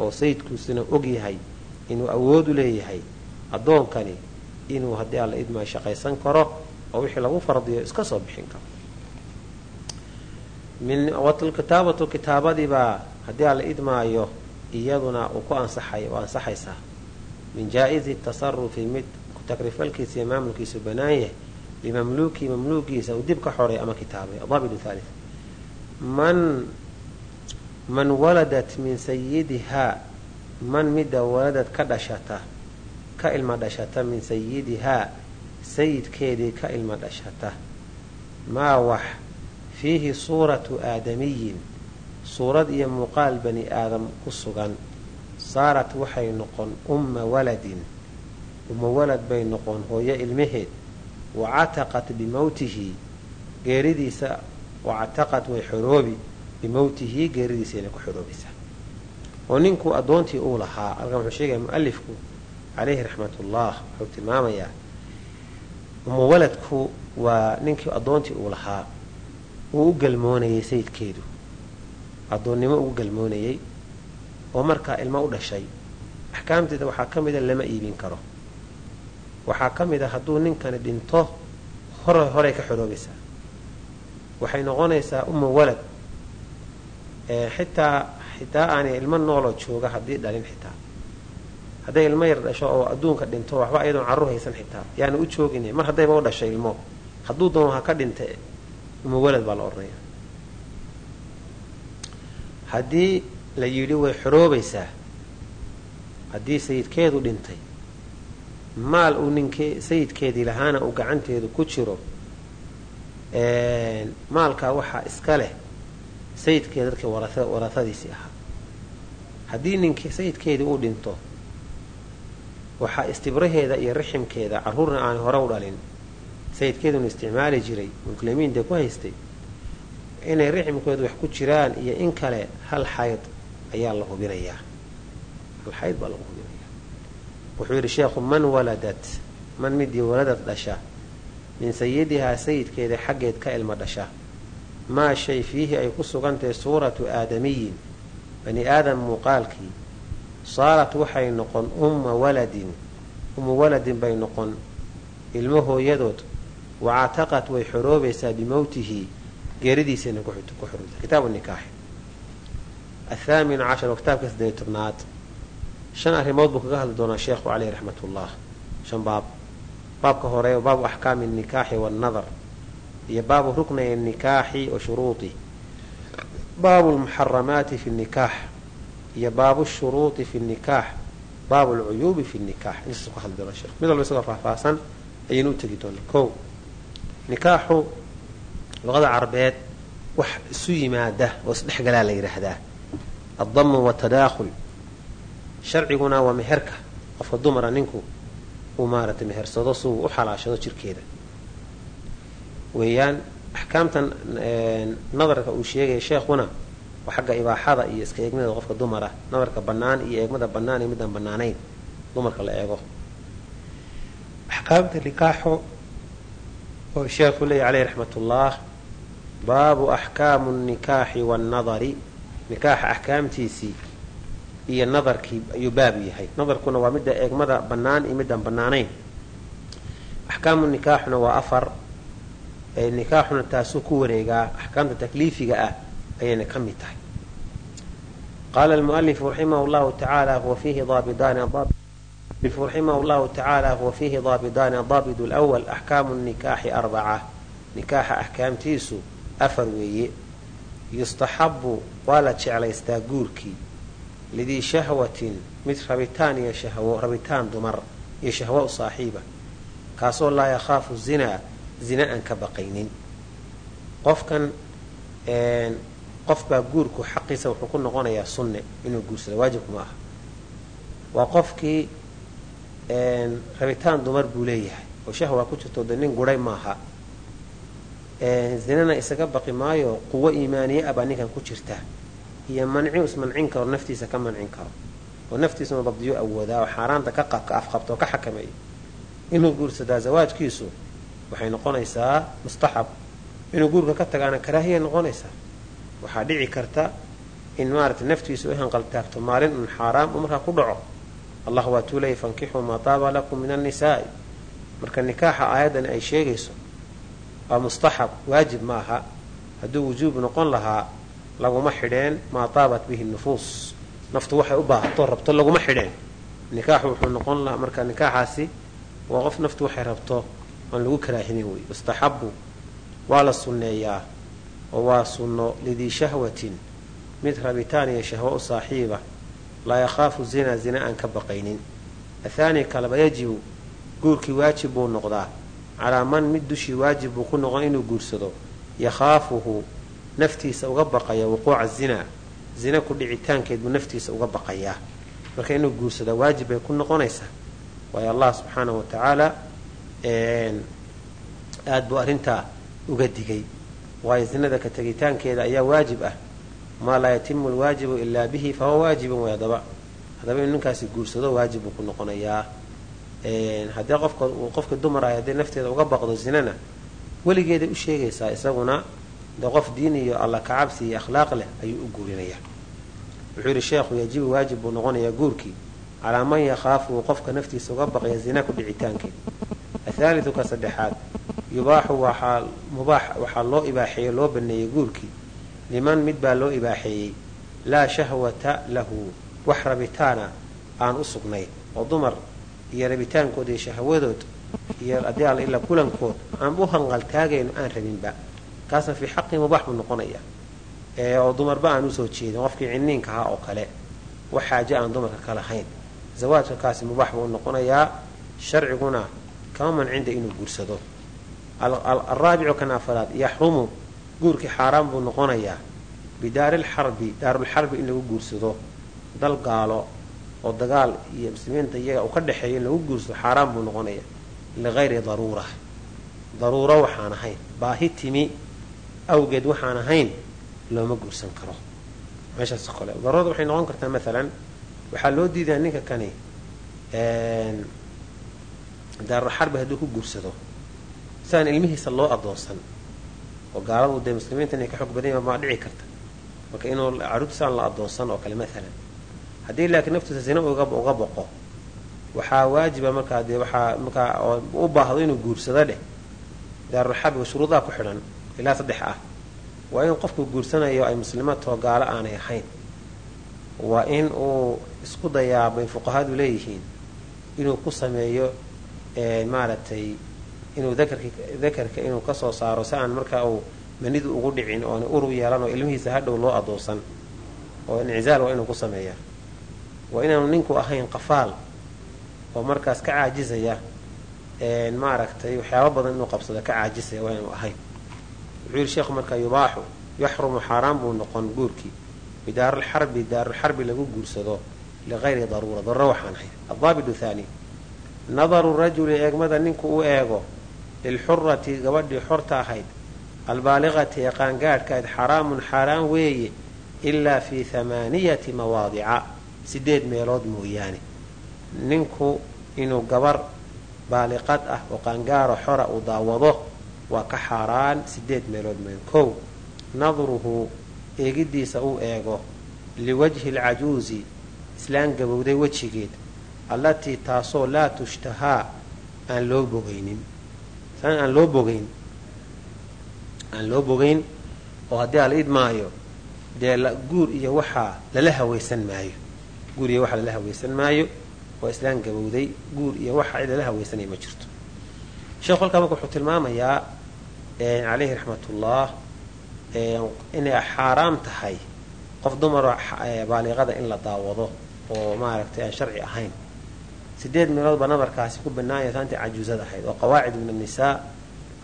oo sayidkuusina og yahay inuu awood u leeyahay addoonkani inuu haddii alla idmaa shaqaysan karo oo wixii lagu fardiyo iska soo bixin karo kitaabatu kitaabadiibaa haddii alla idmaayo iyaduna uu ku ansaxay ansaxaysaa min jaa-izi tasarufi mid takrifalkiisa iyo maamulkiisu bannaan yahay limamluuki mamluukiisa uu dib ka xoray ama kitaabay. Dabidu thalith man man waladat min sayidihaa man midda waladad ka dhashata ka ilma dhashata min sayidihaa sayidkeedii ka ilma dhashata. Maa wax fiihi suuratu aadamiyin suurad iyo muuqaal bani aadam ku sugan saarat waxay noqon umma waladin. Umma walad bay noqon hooyo ilmaheed. Wacataqat bimowtihi geeridiisa. Wactaqad way xoroobi bimowtihi geeridiisayna ku xoroobaysaa oo ninkuu addoontii uu lahaa halkan wuxuu sheegaya mualifku caleyhi raxmatullah wuxuu tilmaamayaa umma waladku waa ninkii addoontii uu lahaa uu u galmoonayay sayidkeedu addoonnimo ugu galmoonayay oo markaa ilmo u dhashay. Axkaamteeda waxaa ka mida lama iibin karo. Waxaa ka mid hadduu ninkani dhinto hore horey ka xoroobaysaa waxay noqonaysaa umma walad. Xitaa xitaa aanay ilmo nooloo jooga haddii dhalin xitaa. Hadday ilmo yar dhasho oo adduunka dhinto waxba ayadoon carruur haysan xitaa. Yaana u joogin mar haddayba u dhashay ilmo. Hadduu doono ha ka dhinta umma walad baa la odhanaya la yidhi way xoroobaysaa haddii sayidkeedu dhintay maal uu ninkee sayidkeedii lahaana uu gacanteedu ku jiro maalkaa waxaa iska leh sayidkeeda dadkii warahadiisii ahaa. Haddii ninkii sayidkeedii uu dhinto waxaa istibraheeda iyo riximkeeda carruurna aanay hore u dhalin sayidkeeduna isticmaali jiray muslimiin dee ku haystay inay riximkooda wax ku jiraan iyo in kale hal xayd ayaa la hubinayaa. Hal xayd baa lagu hubinayaa. Wuxuu yidhi sheekhu man waladat? Man midii waladad dhasha? Min sayidihaa sayidkeeda xaggeed ka ilma dhasha? Maa shay fiihi ay ku sugantahay suuratu aadamiyin bani aadam muuqaalkii? Saarat waxay noqon umma waladin. Umma waladin bay noqon. Ilmo hooyadood wacataqat way xoroobaysaa bimowtihi geeridiisayna ku xoroobaysaa kitaabu nikaaxi athaaminu cashar waa kitaabka saddeey tobnaad shan arrimood buu kaga hadli doonaa sheekhu caleyh raxmatullah shan baab baabka hore baabu axkaami nikaaxi waannadar iyo baabu ruknay nikaaxi wa shuruuطih baabu lmuxaramaati fi nikaax iyo baabu shuruuطi fi nikaax baabu lcuyuubi fi nikaax intaas ku hadli doona sheekh mid walba isagoo faahfaahsan ayaynu u tegi doonaa ko nikaaxu luqada carabeed wax isu yimaada oo isdhexgalaa la yidhaahdaa addamu watadaakhul sharciguna waa meherka qofka dumara ninku uu maaragtay mehersado si uu u xalaashado jirkeeda weeyaan axkaamtan nadarka uu sheegaya sheekhuna waa xagga ibaaxada iyo iska eegmada qofka dumara nadarka bannaan iyo eegmada bannaan iyo midaan bannaanayn dumarka la eego axkaamta nikaaxo oo sheekhu leeya caleyh raxmatullah baabu axkaamu nikaaxi waannadari nikaaxa axkaamtiisii iyo nadarkii ayuu baabu yahay. Nadarkuna waa midda eegmada bannaan iyo midaan bannaanayn. Axkaamu nikaaxuna waa afar. Nikaaxuna taasuu ku wareegaa axkaamta takliifiga ah ayayna ka mid tahay. Qaala almualifu raximah llahu tacaala huwa fiihi raximah llahu tacaala huwa fiihi daabidaani daabid lwal axkaamu nikaaxi arbaca. Nikaaxa axkaamtiisu afar weeye yustaxabu waa la jeclaystaa guurkii lidii shahwatin mid rabitaan iyo shahwo rabitaan dumar iyo shahwo u saaxiiba kaasoo laa yakhaafu zinaa zina aan ka baqaynin. Qofkan qofbaa guurku xaqiisa wuxuu ku noqonayaa sunne inuu guursado waajibku ma aha. Waa qofkii rabitaan dumar buu leeyahay oo shahwa ku jirto de nin guray maaha zinana isaga baqi maayo quwo iimaaniye ah baa ninkan ku jirta. Iyo manci ismancin karo naftiisa ka mancin karo. Oo naftiisuna dabdiyo awoodaa oo xaaraanta ka afqabta oo ka xakameeya inuu guursadaa zawaajkiisu waxay noqonaysaa mustaxab. Inuu guurka ka tagaana karaahiyay noqonaysaa. Waxaa dhici karta in maarata naftiisu u hanqaltaagto maalin un xaaraam u markaa ku dhaco. Allah waa tuulaya fankixuu maa taaba lakum min annisaa'i marka nikaaxa aayaddani ay sheegayso waa mustaxab waajib ma aha hadduu wujuub noqon lahaa laguma xidheen maa taabat bihi nufuus. Naftu waxay u baahato rabto laguma xidheen. Nikaaxu wuxuu noqon lahaa marka nikaaxaasi waa qof naftu waxay rabto aan lagu karaahinin wey yustaxabu waa la sunneeyaa oo waa sunno lidii shahwatin. Mid rabitaan iyo shahwo u saaxiiba laa yakhaafu zina zina aan ka baqaynin. Athaani kaleba yajibu guurkii waajib buu noqdaa calaa man mid dushii waajib buu ku noqon inuu guursado yakhaafuhu naftiisa uga baqaya wuquuca zinaa zina ku dhicitaankeed buu naftiisa uga baqayaa marka inuu guursado waajib bay ku noqonaysaa. Waayo allah subxaanahu wa tacaala aada buu arrintaa uga digay. Waayo zinada ka tegitaankeeda ayaa waajib ah. Maa laa yatimu alwaajibu ilaa bihi fahuwa waajibun way adaba haddaba inuu ninkaasi guursado waajib buu ku noqonayaa haddii qofka uu qofka dumar ahay haddii nafteeda uga baqdo zinana weligeeday u sheegaysaa isaguna de qof diin iyo alla kacabsi iyo akhlaaq leh ayuu u guurinayaa. Wuxuu yidhi sheekhu yajibu waajib buu noqonayaa guurkii calaa man yakhaafu qofka naftiisa uga baqaya zina ku dhicitaankeed athaalidu ka saddexaad yubaaxu waxaa mubaax waxaa loo ibaaxeeyey loo baneeyey guurkii liman mid baa loo ibaaxeeyey. Laa shahwata lahu. Wax rabitaana aan u sugnayn. Oo dumar iyo rabitaankood iyo shahwadood iyo haddii alla ilaa kulankood aan u hanqaltaagayno aan rabinba kaasna fii xaqii mubaax buu noqonaya. Oo dumarba aan u soo jeedin qofkii ciniinka ahaa oo kale. Wax xaaje aan dumarka ka lahayn. Zawaajka kaasi mubaax buu noqonayaa sharciguna kama mancinda inuu guursado. Alraabicu kan afaraad yaxrumu guurkii xaaraan buu noqonayaa bidaariilxarbi daarulxarbi in lagu guursado. Dal gaalo oo dagaal iyo muslimiinta iyaga uu ka dhexeeyo in lagu guursado xaaraan buu noqonaya ligayri daruura. Daruuro waxaan ahayn. Baahi timi awgeed waxaan ahayn looma guursan karo. Meeshaas kole daruurada waxay noqon kartaa maalan waxaa loo diidaa ninka kani daarulxarbi hadduu ku guursado. Siaan ilmihiisa loo adoonsan oo gaaladu dee muslimiinta inay ka xoog badan yahan maa dhici karta. Marka inuu caruurtiisaan la adoonsan oo kale maalan haddii laakiin naftiisa zina uga boqo waxaa waajiba markaa dee waxaa markaa u baahdo inuu guursado dheh. Daarulxarbiga shuruudaha ku xidhan ilaa saddex ah. Waa in qofku guursanayo ay muslimaadtoo gaalo aanay ahayn. Waa in uu isku dayaa bay fuqahadu leeyihiin inuu ku sameeyo maaragtay inuu dakarka inuu ka soo saaro si aan markaa uu manidu ugu dhicin oona uru yeelan oo ilmihiisa hadhow loo adoonsan oo inicizaal waa inuu ku sameeyaa waa inaanu ninku ahayn qafaal oo markaas ka caajisaya maaragtay waxyaaba badan inuu qabsado ka caajisaya waa inaanu ahayn. Wuxuu yidhi sheekhu markaa yubaaxu yaxrumu xaaraan buu noqon guurkii. Bidaarulxarbi daarulxarbi lagu guursado liqayri daruura. Daruro waxaan ahayn adaabitu thaani nadaru rajuli eegmada ninku u eego lilxurati gabadhii xorta ahayd. Albaaliqati ee qaangaadhkahayd xaraamun xaaraan weeye ilaa fii hamaaniyati mawaadica sideed meelood mooyaane. Ninku inuu gabar baaliqad ah oo qaangaaro xora uu daawado waa ka xaaraan sideed meelood mooyaan kow nadruhu eegiddiisa uu eego liwajhi alcajuuzi islaan gabowday wejigeed allatii taasoo laa tushtahaa aan loo bogaynin. San aan loo bogayn aan loo bogayn oo haddii ala idmaayo dee guur iyo waxaa lala hawaysan maayo guur iyo waxaa lala hawaysan maayo waa islaan gabowday guur iyo cid lala hawaysanaya ma jirto. Sheekhu halkaa marka wuxuu tilmaamayaa caleyhi raxmatullah inay xaaraam tahay qof dumaroo baaliiqada in la daawado oo maaragtay aan sharci ahayn. Sideed meelood baa nadarkaasi ku banaanya taantii cajuusada ahayd oo qawaacid min annisaa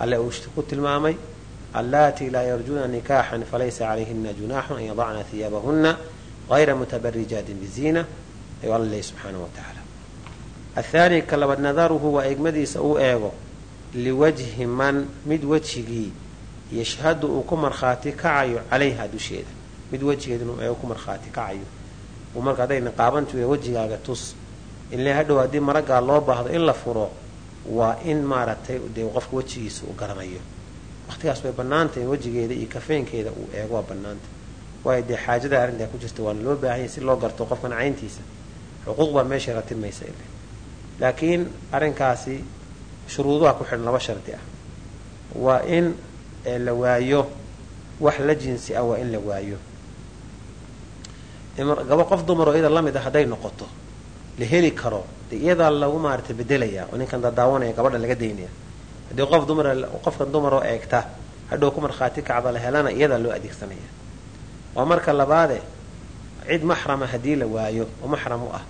alle uu ku tilmaamay allaatii laa yarjuuna nikaaxan falaysa calayhina junaaxun an yadacna hiyaabahuna hayra mutabarijaatin biziina ayuu alla leeyay subxaanahu wa tacaala athaani ka labaad nadaruhu waa eegmadiisa uu eego liwajhi man mid wejigii yashhadu uu ku markhaati kacayo calayha dusheeda mid wejigeed inuu eego ku markhaati kacayo uu marka hadday niqaabantu wejigaaga tus ile hadhow haddii maraggaa loo baahdo in la furo waa in maaragtay dee qofka wejigiisa uu garanayo waqtigaas way bannaantay in wejigeeda iyo kafeenkeeda uu eego waa waayo dee xaajada arrintaa ku jirta waana loo baahanya si loo garto qofkan cayntiisa. Xuquuq baa meeshay ratimaysa ile laakiin arrinkaasi shuruuduha ku xidhan laba shardi ah. Waa in la waayo wax la jinsi ah waa in la waayo. Gaba qof dumaroo iyada la mid a hadday noqoto la heli karo de iyadaa lagu maarata bedelaya oo ninkan dadaawanaya gabadha laga daynaya. Haddii qof dumar qofkan dumaroo eegta hadhow ku markhaati kacda la helana iyadaa loo adeegsanaya waa marka labaade cid maxrama haddii la waayo oo maxram u ah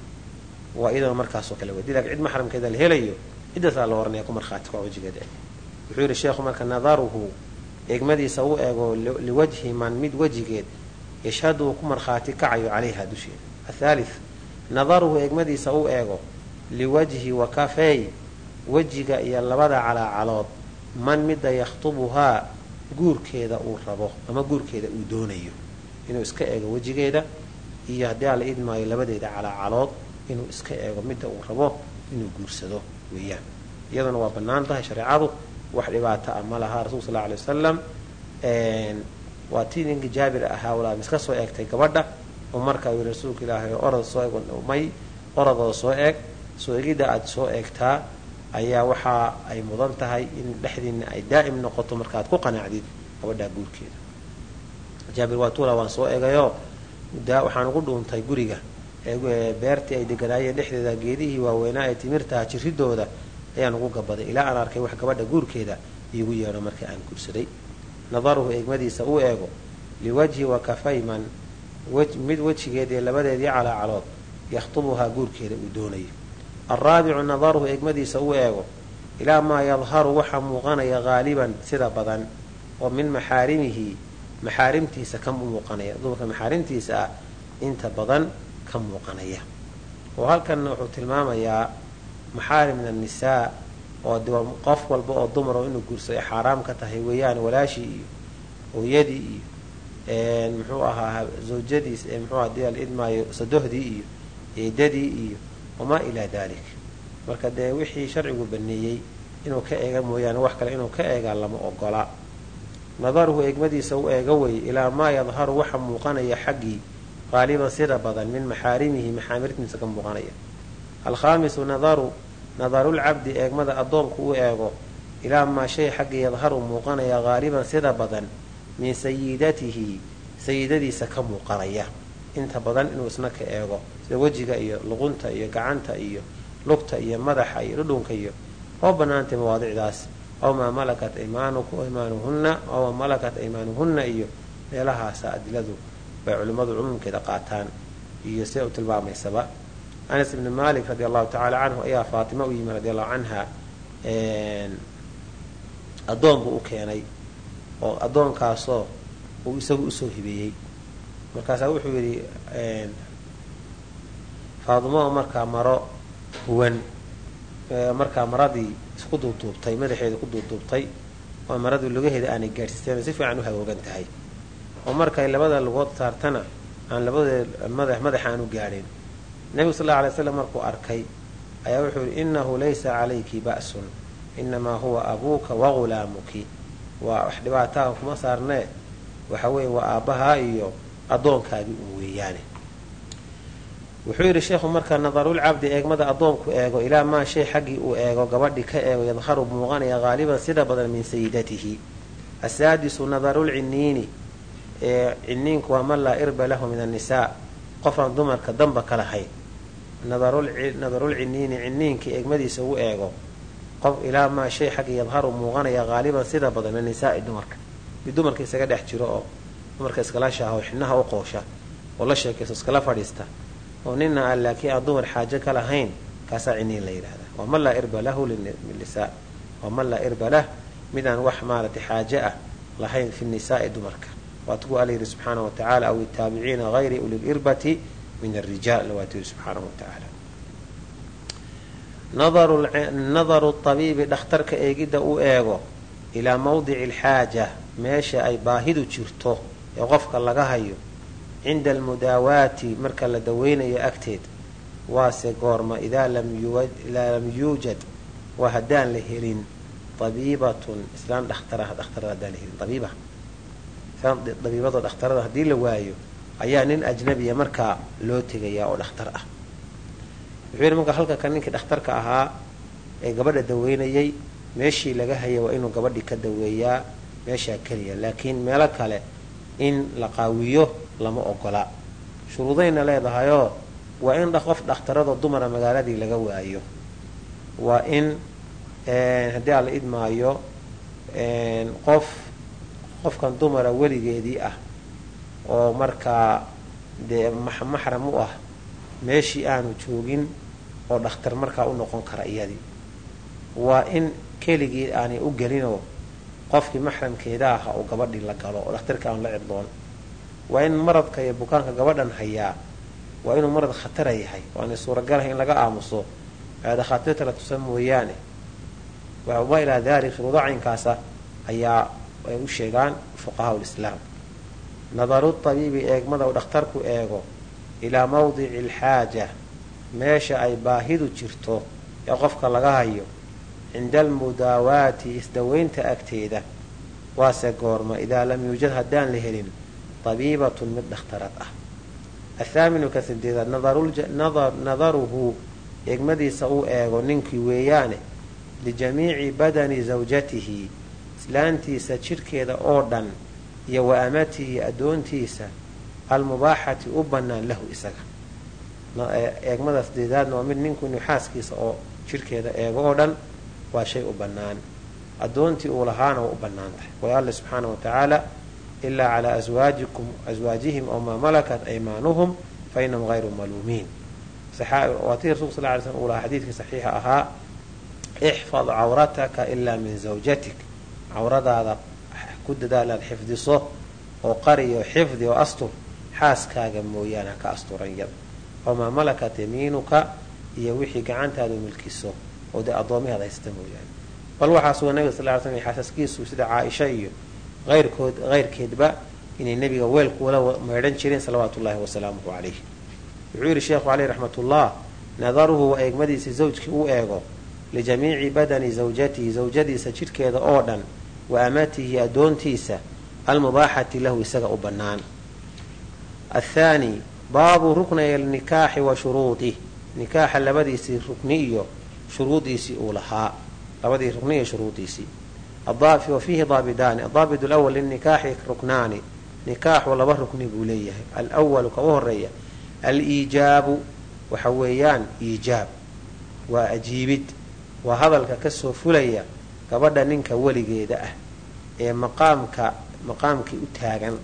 waa iyadana markaasoo kale wadi cid maxramkeeda la helayo ciddaasaa la oranaya ku markhaati kaca wejigeeda wuxuu yidhi sheekhu marka nadaruhu eegmadiisa u eego liwajhi man mid wejigeed yashhadu ku markhaati kacayo calayha dusheeda. Athaalith nadaruhu eegmadiisa u eego liwajhi wakafeey wejiga iyo labada calaacalood man midda yakhtubuhaa guurkeeda uu rabo ama guurkeeda uu doonayo inuu iska eego wejigeeda iyo haddii aan la idmaayo labadeeda calaacalood inuu iska eego midda uu rabo inuu guursado weeyaan. Iyaduna waa bannaan tahay shareecadu wax dhibaato ah ma laha. Rasulka sal lla alay wasalam waa tii ninkii jaabir ahaa walaal iska soo eegtay gabadha. Oo markaa yii rasuulka ilaahay orod soo eeg may orodooda soo eeg. Soo egidda aad soo eegtaa ayaa waxa ay mudan tahay in dhexdiina ay daa'im noqoto markaad ku qanacdid gabadhaa guurkeeda jaabir waa tuula waan soo eegayoo waxaan ugu dhuuntay guriga. Beertii ay deganaayeen dhexdeeda geedihii waaweynaa ee timirtaha jiridooda ayaan ugu gabaday ilaa aan arkay wax gabadha guurkeeda iigu yeedho markii aan guursaday. Nadaruhu eegmadiisa uu eego liwajhi wakafayman mid wejigeediiyo labadeedii calaacalood yakhtubuhaa guurkeeda uu doonayo. Alraabicu nadaruhu eegmadiisa uu eego ilaa maa yadharu waxa muuqanaya haaliban sida badan oo min maxaarimihi maxaarimtiisa ka muuqanaya dumarka maxaarimtiisa ah inta badan ka muuqanaya. Oo halkanna wuxuu tilmaamayaa maxaarim min annisaa oo de qof walba oo dumaro inuu guursado ay xaaraam ka tahay weeyaan walaashii iyo hooyadii iyo muxuu ahaa zawjadiis ee muxuu haddii la idmaayo sadohdii iyo eedadii iyo wamaa ilaa dalik marka dee wixii sharcigu baneeyey inuu ka eega mooyaane wax kale inuu ka eegaa lama ogola nadaruhu eegmadiisa u eega weye ilaa maa yadharu waxa muuqanaya xaggii qaaliban sida badan min maxaarimihi maxaamirtiisa ka muuqanaya. Alkhaamisu nadaru nadarulcabdi eegmada addoonku u eego ilaa maa shay xaggii yadharu muuqanaya haaliban sida badan min sayidatihi sayidadiisa ka muuqanaya. Inta badan inuu isna ka eego sida wejiga iyo luqunta iyo gacanta iyo lugta iyo madaxa iyo dhudhunka iyo oo bannaantay mawaadicdaas aw maa malakat aymaanuhunna aw malakat aymaanuhunna iyo meelahaasa adiladu bay culimmadu cumuumkeeda qaataan iyo see u tilmaamaysaba anas ibni malik radi allahu tacaala canhu ayaa faatima u yimi radi allahu canha addoon buu u keenay oo addoonkaasoo uu isagu u soo hibeeyey markaasaa wuxuu yidhi faatimo oo markaa maro huwan markaa maradii isku duuduubtay madaxeeda ku duuduubtay oo maradii lugaheeda aanay gaadhsiiseen si fiican u hagoogan tahay. Oo markay labada lugood saartana aan labadeed madax madaxa aan u gaadhin. Nebigu sal alla alay slam markuu arkay ayaa wuxuu yidhi innahu laysa calayki ba'sun innamaa huwa abuuka wagulaamuki waa wax dhibaataha kuma saarnee waxa weeye waa aabbahaa iyo addoonkaagii un weeyaane wuxuu yidhi sheekhu marka nadarulcabdi eegmada addoonku eego ilaa maa shay xaggii uu eego gabadhi ka eego yadharu muuqanaya haaliban sida badan min sayidatihi asaadisu nadarulciniini ee ciniinku waa man laa irba lahu min annisaa qofaan dumarka damba ka lahayn nadarulciniini ciniinka eegmadiisa u eego qof ilaa maa shay xaggii yadharu muuqanaya haaliban sida badan min annisaai dumarka. Mid dumarka isaga dhex jiro oo dumarka iskala shaaho u qoosha oo la sheekayso iskala fadhiista oo nina aan laakiin aan dumar xaajo ka lahayn kaasaa ciniin la yidhahdaa waa man laa irba lahu linisaa waa laa irba lah midaan wax maaragtay xaaje ah lahayn fi nisaai dumarka. Waatugu alla yidhi subxaana wa tacala aw itaabiciina hayri uliirbati min arijaal lawaatu yidhi subxaanahu wa tacaala. Nadaru tabiibi dhakhtarka eegidda u eego ilaa mawdici alxaaja meesha ay baahidu jirto ee qofka laga hayo cinda almudaawaati marka la daweynayo agteed waase goorma idaa lam yuujad waa haddaan la helin abiibatun islaan dhakhtarah dhakhtarada haddii la waayo ayaa nin ajnabiya markaa loo tegayaa oo dhakhtar ah wuxuu yidhi marka halka kan ninkii dhakhtarka ahaa ee gabadha daweynayay meeshii laga haya waa inuu gabadhii ka daweeyaa meeshaa keliya laakiin meelo kale in la qaawiyo lama ogola. Shuruudayna leedahayoo waa in qof dhakhtarado dumara magaaladii laga waayo. Waa in haddii aan la idmaayo qof qofkan dumara weligeedii ah oo markaa dee maxram u ah meeshii aanu joogin oo dhakhtar markaa u noqon kara iyadii waa in keligii aanay u gelinoo qofkii maxramkeeda aha oo gabadhii la galo oo dhakhtarka aan la cirdoon waa in maradka iyo bukaanka gabadhan hayaa waa inuu marad khatara yahay. Oo aanay suuragalahay in laga aamuso. Dhakhaatiirta la tusa mooyaane. Wama ilaa dalik shuruudo caynkaasa ayaa ay u sheegaan fuqahaa lislaam nadaru tabiibi eegmada uu dhakhtarku eego ilaa mawdici alxaaja. Meesha ay baahidu jirto ee qofka laga hayo cinda almudaawaati isdaweynta agteeda. Waase goorma idaa lam yuujad haddaan la helin tabiibatun mid dhakhtarad ah athaaminu ka sideedaad nadaruhu eegmadiisa uu eego ninkii weeyaane lijamiici badani zawjatihi islaantiisa jidhkeeda oo dhan iyo wa amatihi addoontiisa almubaaxati u bannaan lahu isaga eegmada sideedaadna waa mid ninku inuu xaaskiisa oo jidhkeeda eego oo dhan waa shay u bannaan addoontii uu lahaana waa u bannaan tahay way alle subxaana wa tacaala ilaa calaa aswaajikum aswaajihim oo maa malakat aymaanuhum fa inahum hayru maluumiin waatii rasulka sal ly slm uu lahaa saxiixa ahaa ixfad cawrataka ilaa min zawjatik cawradaada ku dadaal xifdiso oo qariyo xifdi oo astur xaaskaaga mooyaane haka asturan yad oo maa malakat yamiinuka iyo wixii gacantaadu milkiso oo dee addoomihaad haysta mooyaane bal waxaa nabiga sal ly slm xaasaskiisu sida caaisha iyo ayrkood hayrkeedba inay nebiga weelkuula maydhan jireen salawaatu ullaahi wasalaamuhu calayh wuxuu yidhi sheekhu caleyh raxmatullah nadaruhu waa eegmadiisa zawjkii u eego lijamiici badani zawjatihi zawjadiisa jidhkeeda oo dhan wa amatihi addoontiisa almubaaxati lahu isaga u bannaan athaani baabu ruknay alnikaaxi wa shuruudih nikaaxa labadiisii rukni iyo shuruudiisii uu lahaa labadii rukni iyo shuruudiisii fiihi daabidaani adaabit lwal linikaaxi ruknaani nikaaxu laba rukni buu leeyahay alwalu ka u horreeya aliijaabu waxa weeyaan iijaab waa ajiibid waa hadalka ka soo fulaya gabadha ninka weligeeda ah ee maqaamka maqaamkii u taagan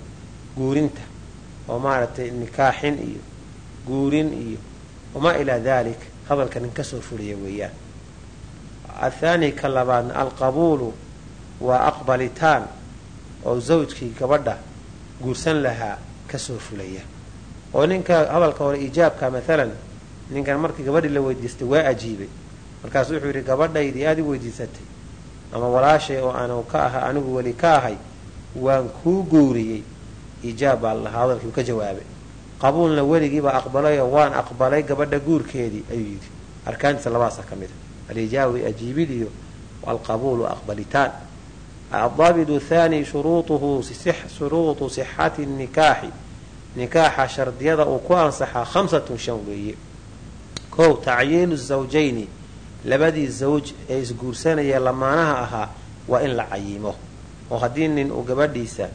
guurinta oo maaragtay nikaaxin iyo guurin iyo wamaa ilaa hadalka nin ka soo alqabuulu waa aqbalitaan oo zawjkii gabadha guursan lahaa ka soo fulaya. Oo ninka hadalka hore iijaabka maalan ninkan markii gabadhii la weydiistay waa ajiibay. Markaasu wuxuu yidhi gabadhaydii aad i weydiisatay ama walaashay oo aanu ka aha anigu weli ka ahay waan kuu guuriyey. Iijaab baa lahaa hadalkii uu ka jawaabay. Qabuulna weligiibaa aqbalayoo waan aqbalay gabadha guurkeedii ayuu yidhi. Arkaantiisa labaasa ka mid a. Alijaabu ajiibid alqabuulu aqbalitaan adaabidu thani shuruutuhu shuruutu sixati nikaaxi nikaaxa shardiyada uu ku ansaxaa khamsatun shan weeye kow tacyiinu zawjayni labadii zawj ee isguursanaya lamaanaha ahaa waa in la cayimo oo haddii nin uu gabadhiisa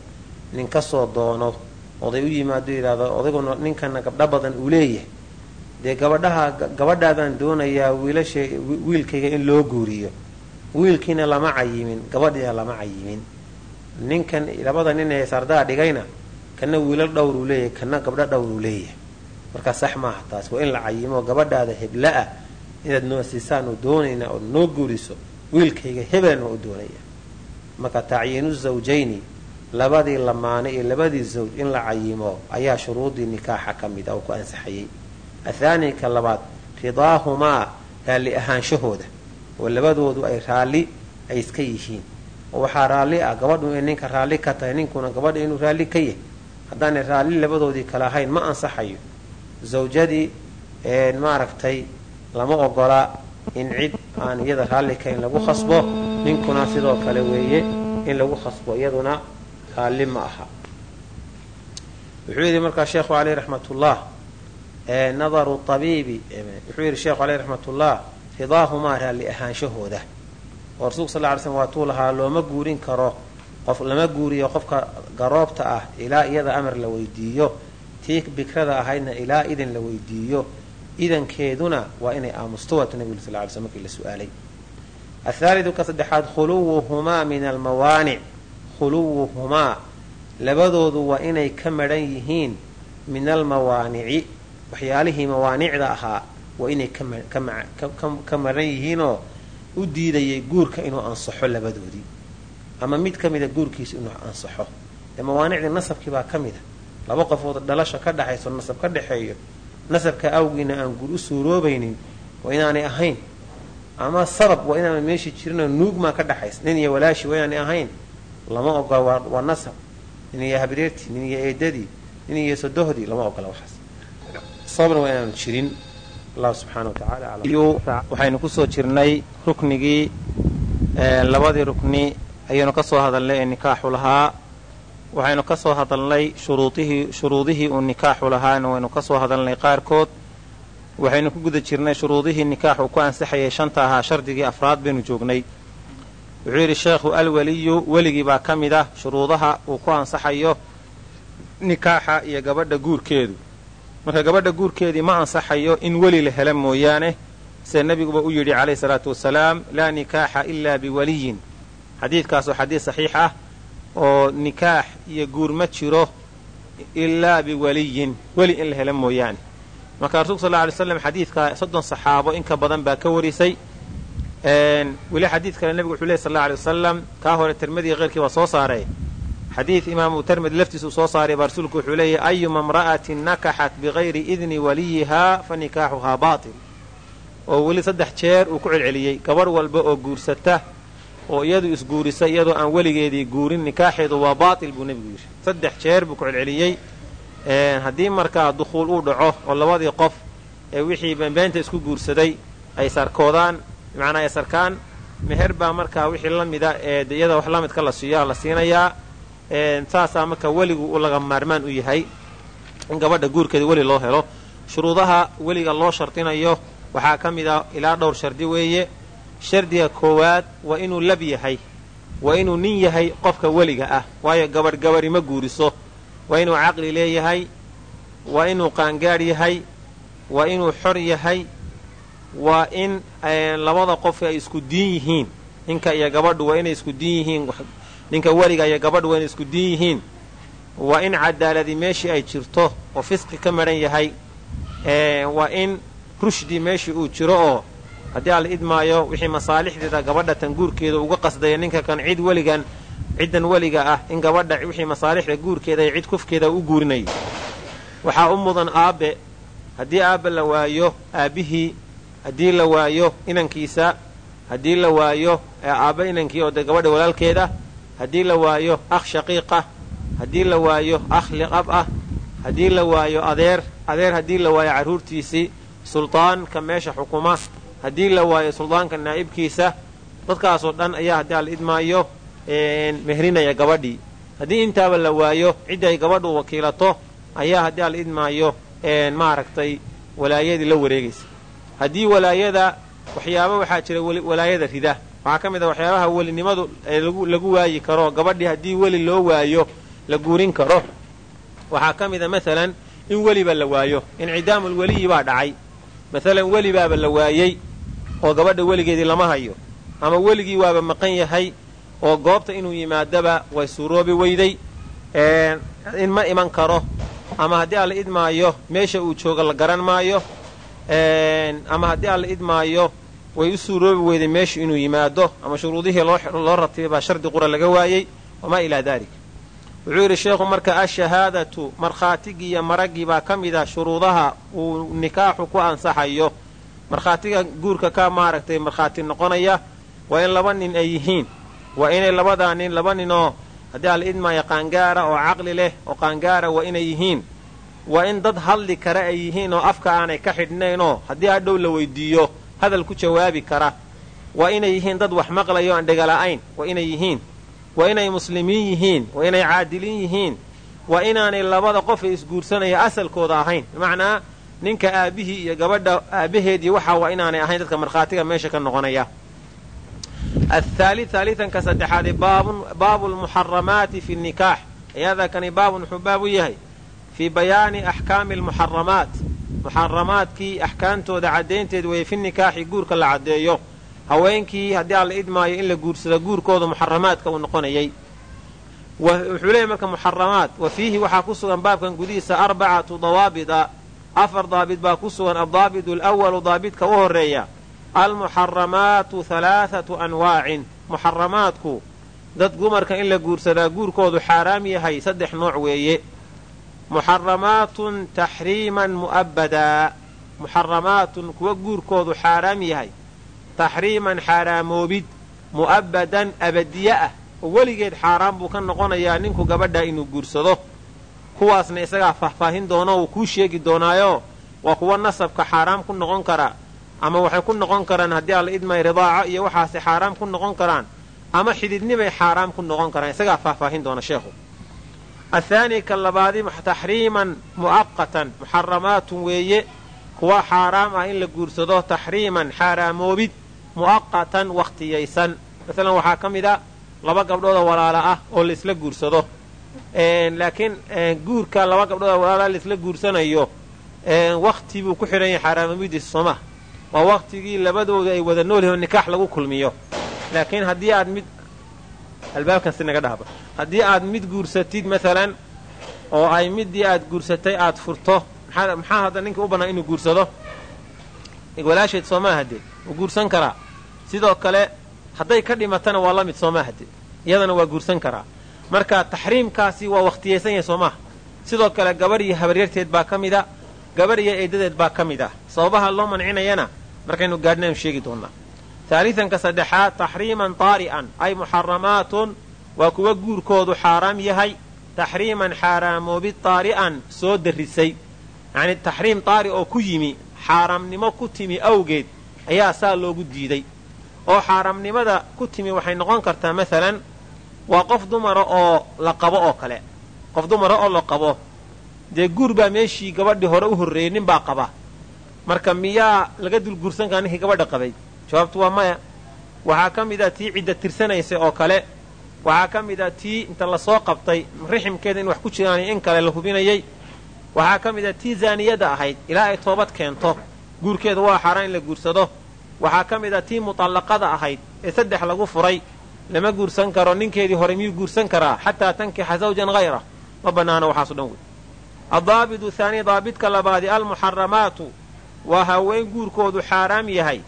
nin ka soo doono oday u yimaado yidhahdo odayguna ninkana gabdho badan uu leeyahay dee gabadhaha gabadhaadaan doonayaa wiilasha wiilkayga in loo guuriyo wiilkiina lama cayimin gabadhiina lama cayimin. Ninkan labada nin ee sardaa dhigayna kana wiilal dhowruu leeyahay kana gabdho dhowruu leeyahay. Markaa sax maaha taas waa in la cayimo gabadhaada hebla ah inaad noo siisaan oo doonayna ood noo guuriso wiilkayga hebelan waa u doonaya. Marka tacyiinu zawjayni labadii lamaane iyo labadii zawj in la cayimo ayaa shuruudii nikaaxa ka mid a oo ku ansaxayay. Athaani ka labaad ridaahumaa raalli ahaanshahooda oo labadoodu ay raalli ay iska yihiin. Oo waxaa raalli ah gabadhu inay ninka raalli ka tahay ninkuna gabadha inuu raalli ka yahay. Haddaanay raalli labadoodii kale ahayn ma ansaxayo. Zawjadii maaragtay lama ogola in cid aan iyada raalli ka in lagu khasbo. Ninkuna sidoo kale weeye in lagu khasbo iyaduna raalli ma aha. Wuxuu yidhi markaa sheekhu caleyh raxmatullah nadaru abiibi wuxuu yidhi sheekhu caleyh raxmatullah ridaahumaa raalli ahaanshahooda oo rasuulka sal ly slm waatuu lahaa looma guurin karo qof lama guuriyo qofka garoobta ah ilaa iyada amar la weydiiyo. Tii bikrada ahaydna ilaa idin la weydiiyo. Idankeeduna waa inay aamusto waatu nebigu sal ly sl markii la su'aalay. Athaalidu ka saddexaad khuluwuhumaa min almawaanic. Khuluwuhumaa labadoodu waa inay ka madhan yihiin min almawaanici. Waxyaalihii mawaanicda ahaa waa inay ka madhan yihiinoo u diidayay guurka inuu ansaxo labadoodii. Ama mid ka mida guurkiisa inuu ansaxo. Ee mawaanicdii nasabkii baa ka mida laba qofood dhalasha ka dhexayso nasab ka dhexeeyo nasabka awgiina aan guur u suuroobaynin waa inaanay ahayn. Ama sabab waa inaana meeshii jirinoo nuugmaa ka dhexaysa nin iyo walaashi waa inaanay ahayn. Lama ogola waa nasab. Nin iyo habriirtii nin iyo eedadii nin iyo sodohdii lama ogola waxaas. Sababna waa inaanu jirin waxaynu ku soo jirnay ruknigii labadii rukni ayaynu ka soo hadalnay ee nikaaxu lahaa. Waxaynu ka soo hadalnay shuruudihii uu nikaaxu lahaana waynu ka soo hadalnay qaarkood. Waxaynu ku guda jirnay shuruudihii nikaax uu ku ansaxayay shanta ahaa shardigii afraad baynu joognay. Wuxuu yidhi sheekhu alweliyu weligii baa ka mid ah shuruudaha uu ku ansaxayo nikaaxa iyo gabadha guurkeedu marka gabadha guurkeedii ma ansaxayo in weli la hela mooyaane. Sida nebiguba u yidhi calayhi salaatu wasalaam laa nikaaxa ilaa biwaliyin. Xadiidkaasoo xadiid saxiix ah oo nikaax iyo guur ma jiro ilaa biwaliyin. Weli in la hela mooyaane. Marka rasulka sal alay slam xadiidka soddon saxaabo in ka badan baa ka warisay. Weli xadiid kale nebigu wuxuu ley sal alla alay wasalam kaa hore tirmadiga keyrkii waa soo saaray xadiid imaamu termedi laftiisa uu soo saaray baa rasuulku wuxuu leeyahy ayuma imra'atin nakaxat bigayri idni waliyihaa fa nikaaxuhaa baatil. Oo weli saddex jeer uu ku celceliyey gabadh walba oo guursata oo iyadu isguurisa iyadoo aan weligeedii guurin nikaaxeedu waa baatil buu nebigu yidhi. Saddex jeer buu ku celceliyey. Haddii markaa dukhuul uu dhaco oo labadii qof ee wixii beenbeenta isku guursaday ay sarkoodaan bimacnaa ay sarkaan meher baa markaa wixii la mida ee iyada wax la midka la siiyaa la siinayaa saasaa marka weligu u laga maarmaan u yahay in gabadha guurkeeda weli loo helo. Shuruudaha weliga loo shardinayo waxaa ka mid a ilaa dhowr shardi weeye. Shardiga koowaad waa inuu lab yahay waa inuu nin yahay qofka weliga ah waayo gabadh gabari ma guuriso. Waa inuu caqli leeyahay waa inuu qaangaadh yahay waa inuu xor yahay waa in labada qof ay isku diin yihiin. Ninka iyo gabadhu waa inay isku din yihiin ninka weliga iyo gabadhu waa inay isku din yihiin. Waa in cadaaladi meeshii ay jirto oo fisqi ka maran yahay waa in rushdi meeshii uu jiro oo haddii alla idmaayo wixii masaalixdeeda gabadha tan guurkeeda uga qasdaya ninka kan cid weligan ciddan weliga ah in gabadha wixii masaalixda guurkeeda iyo cid kufkeeda u guurinaya waxaa u mudan aabbe haddii aabba la waayo aabbihii haddii la waayo inankiisa haddii la waayo aabba inankii oo dee gabadha walaalkeeda haddii la waayo akh shaqiiqah haddii la waayo akh liqab ah haddii la waayo adeer adeer haddii la waayo carruurtiisii suldaanka meesha xukuma haddii la waayo suldaanka naa'ibkiisa dadkaasoo dhan ayaa haddii alla idmaayo mehrinaya gabadhii. Haddii intaaba la waayo ciddi ay gabadhu wakiilato ayaa haddii alla idmaayo maaragtay walaayadii la wareegaysa. Haddii walaayada waxyaaba waxaa jira walaayada rida waxaa ka mid a waxyaabaha welinimadu lagu waayi karo gabadhii haddii weli loo waayo la guurin karo. Waxaa ka mid a maalan in weliba la waayo incidaamul weliyi baa dhacay. Maalan weli baaba la waayey oo gabadha weligeedii lama hayo. Ama weligii waaba maqan yahay oo goobta inuu yimaadaba way suuroobi weyday. In ma iman karo ama haddii alla idmaayo meesha uu joogo la garan maayo. Ama haddii alla idmaayo way u suuroobi weyday meeshu inuu yimaado ama shuruudihii loo ratibay baa shardi qura laga waayey wamaa ilaa dalik. Wuxuu yidhi sheekhu marka ashahaadatu markhaatigii iyo maraggii baa ka mid a shuruudaha uu nikaaxu ku ansaxayo. Markhaatiga guurka ka maaragtay markhaati noqonaya waa in laba nin ay yihiin. Waa inay labadaa nin laba ninoo haddii alla idmaayo qaangaara oo caqli leh oo qaangaara waa inay yihiin. Waa in dad hadli kara ay yihiin oo afka aanay ka xidhnaynoo haddii hadhow la weydiiyo hadal ku jawaabi kara. Waa inay yihiin dad wax maqlayo aan dhegala'ayn waa inay yihiin. Waa inay muslimiin yihiin. Waa inay caadiliin yihiin. Waa inaanay labada qof ee isguursanaya asalkooda ahayn. Bimacnaa ninka aabbihii iyo gabadha aabbaheedii waxaa waa inaanay ahayn dadka markhaatiga meesha ka noqonaya. Athaalid haalitanka saddexaadi baabu lmuxaramaati fi nikaax ayadaa kani baabun wuxuu baab u yahay. Fii bayaani axkaami almuxaramaat muxaramaadkii axkaamtooda caddaynteed weeye fi nikaaxi guurka la caddeeyo. Haweenkii haddii alla idmaayo in la guursado guurkooda muxaramaadka uu noqonayay. Wuxuu leeyahy marka muxaramaad wa fiihi waxaa ku sugan baabkan gudihiisa arbacatu dawaabida. Afar daabit baa ku sugan addaabitu alwalu daabidka u horreeya almuxaramaatu halaathatu anwaacin. Muxaramaadku dad dumarka in la guursadaa guurkoodu xaaraam yahay saddex nooc weeye muxaramaatun taxriiman mu'abbadaa. Muxaramaatun kuwa guurkoodu xaaraam yahay. Taxriiman xaaraamoobid mu'abbadan abadiye ah. Oo weligeed xaaraan buu ka noqonayaa ninku gabadhaa inuu guursado. Kuwaasna isagaa faahfaahin doono uu kuu sheegi doonaayo. Waa kuwa nasabka xaaraam ku noqon kara. Ama waxay ku noqon karaan haddii alla idmay ridaaco iyo waxaase xaaraam ku noqon karaan. Ama xididnibay xaaraam ku noqon karaan. Isagaa faahfaahin doona sheekhu athaani ka labaadi taxriiman mu'aqatan muxaramaatun weeye kuwa xaaraam ah in la guursado taxriiman xaaraamoobid mu'aqatan wakhtiyaysan masalan waxaa ka mid a laba gabdhoodoo walaala ah oo laisla guursado laakiin guurka laba gabdhoodoo walaala laisla guursanayo wakti buu ku xidhan yahay xaaraamoobidiisa sooma waa waktigii labadooda ay wada nool yihiin nikaax lagu kulmiyo laakiin haddii aad mid albaabkan si naga dhahba haddii aad mid guursatid maalan oo ay midii aad guursatay aad furto maxaa hadda ninka u bannaan inuu guursado? Walaasheed soomaa hadee wuu guursan karaa. Sidoo kale hadday ka dhimatana waa la mid soomaa hadee iyadana waa guursan karaa. Marka taxriimkaasi waa wakhtiyaysan yahay soomaha sidoo kale gabarh iyo habaryarteed baa ka mid a gabarh iyo eedadeed baa ka mid ah. Sababaha loo mancinayana markaynu gaadhnaynu sheegi doonaa haalitanka saddexaad taxriiman taari'an ay muxaramaatun waa kuwa guurkoodu xaaraam yahay. taxriiman xaaraamoobid taari'an soo darrisay. yacnii taxriim taari oo ku yimi xaaraamnimo ku timi awgeed ayaa saa loogu diiday. oo xaaraamnimada ku timi waxay noqon kartaa maalan waa qof dumara oo la qabo oo kale. qof dumara oo la qabo. dee guur baa meeshii gabadhii hore u horreeyey nin baa qaba. marka miyaa laga dul guursan karaa ninkii gabadha qabay jawaabtu waa maya. Waxaa ka mid a tii cidda tirsanaysay oo kale. Waxaa ka mid a tii inta la soo qabtay riximkeeda in wax ku jiraan in kale la hubinayay. Waxaa ka mid a tii zaaniyada ahayd ilaa ay toobad keento. Guurkeeda waa xaaraan in la guursado. Waxaa ka mid a tii mutallaqada ahayd ee saddex lagu furay. Lama guursan karo ninkeedii hore miyuu guursan karaa? Xataa tankixa zawjan hayra ma bannaano waxaaso dhan wey. Addaabidu haani daabidka labaadi almuxaramaatu waa haween guurkoodu xaaraam yahay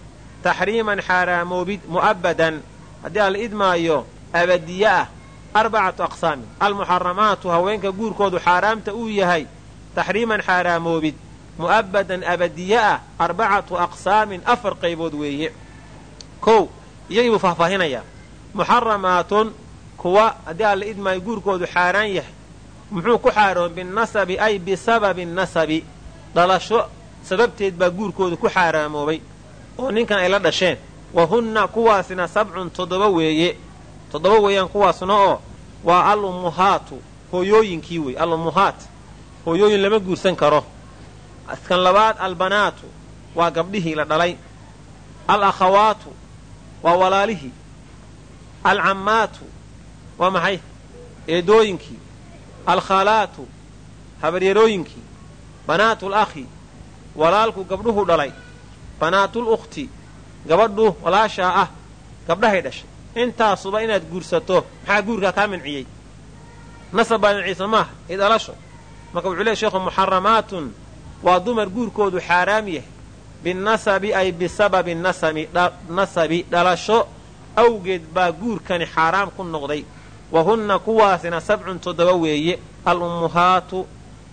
taxriiman xaaraamoobid mu'abbadan haddii aan la idmaayo abadiye ah arbacatu aqsaamin almuxaramaatu haweenka guurkoodu xaaraamta uu yahay taxriiman xaaraamoobid mu'abbadan abadiye ah arbacatu aqsaamin afar qaybood weeye kow iyagii buu faahfaahinayaa muxaramaatun kuwa haddii aan la idmaayo guurkoodu xaaraan yahay muxuu ku xaaroon binnasabi ay bisababi nasabi dhalasho sababteed baa guurkoodu ku xaaraamoobay oo ninkan ay la dhasheen. Wa hunna kuwaasina sabcun toddoba weeye. Toddoba weeyaan kuwaasna oo waa al ummuhaatu hooyooyinkii wey al ummuhaat hooyooyin lama guursan karo. Kan labaad albanaatu waa gabdhihii la dhalay. Al akhawaatu waa walaalihii. Alcammaatu waa maxay? Eedooyinkii. Alkhalaatu habaryarooyinkii. Banaatul akhi walaalku gabdhuhu dhalay banaatul ukhti. Gabadhu walaashaa ah. Gabdhahay dhashay. Intaasuba inaad guursato maxaa guurkaa kaa minciyey? Nasab baa minciisa maaha? Dhalasho marka wuxuu leey sheekhu muxaramaatun. Waa dumar guurkoodu xaaraam yahay. Binnasabi ay bisababi nasabi dhalasho awgeed baa guurkani xaaraam ku noqday. Wa hunna kuwaasina sabcun toddoba weeye. Al ummuhaatu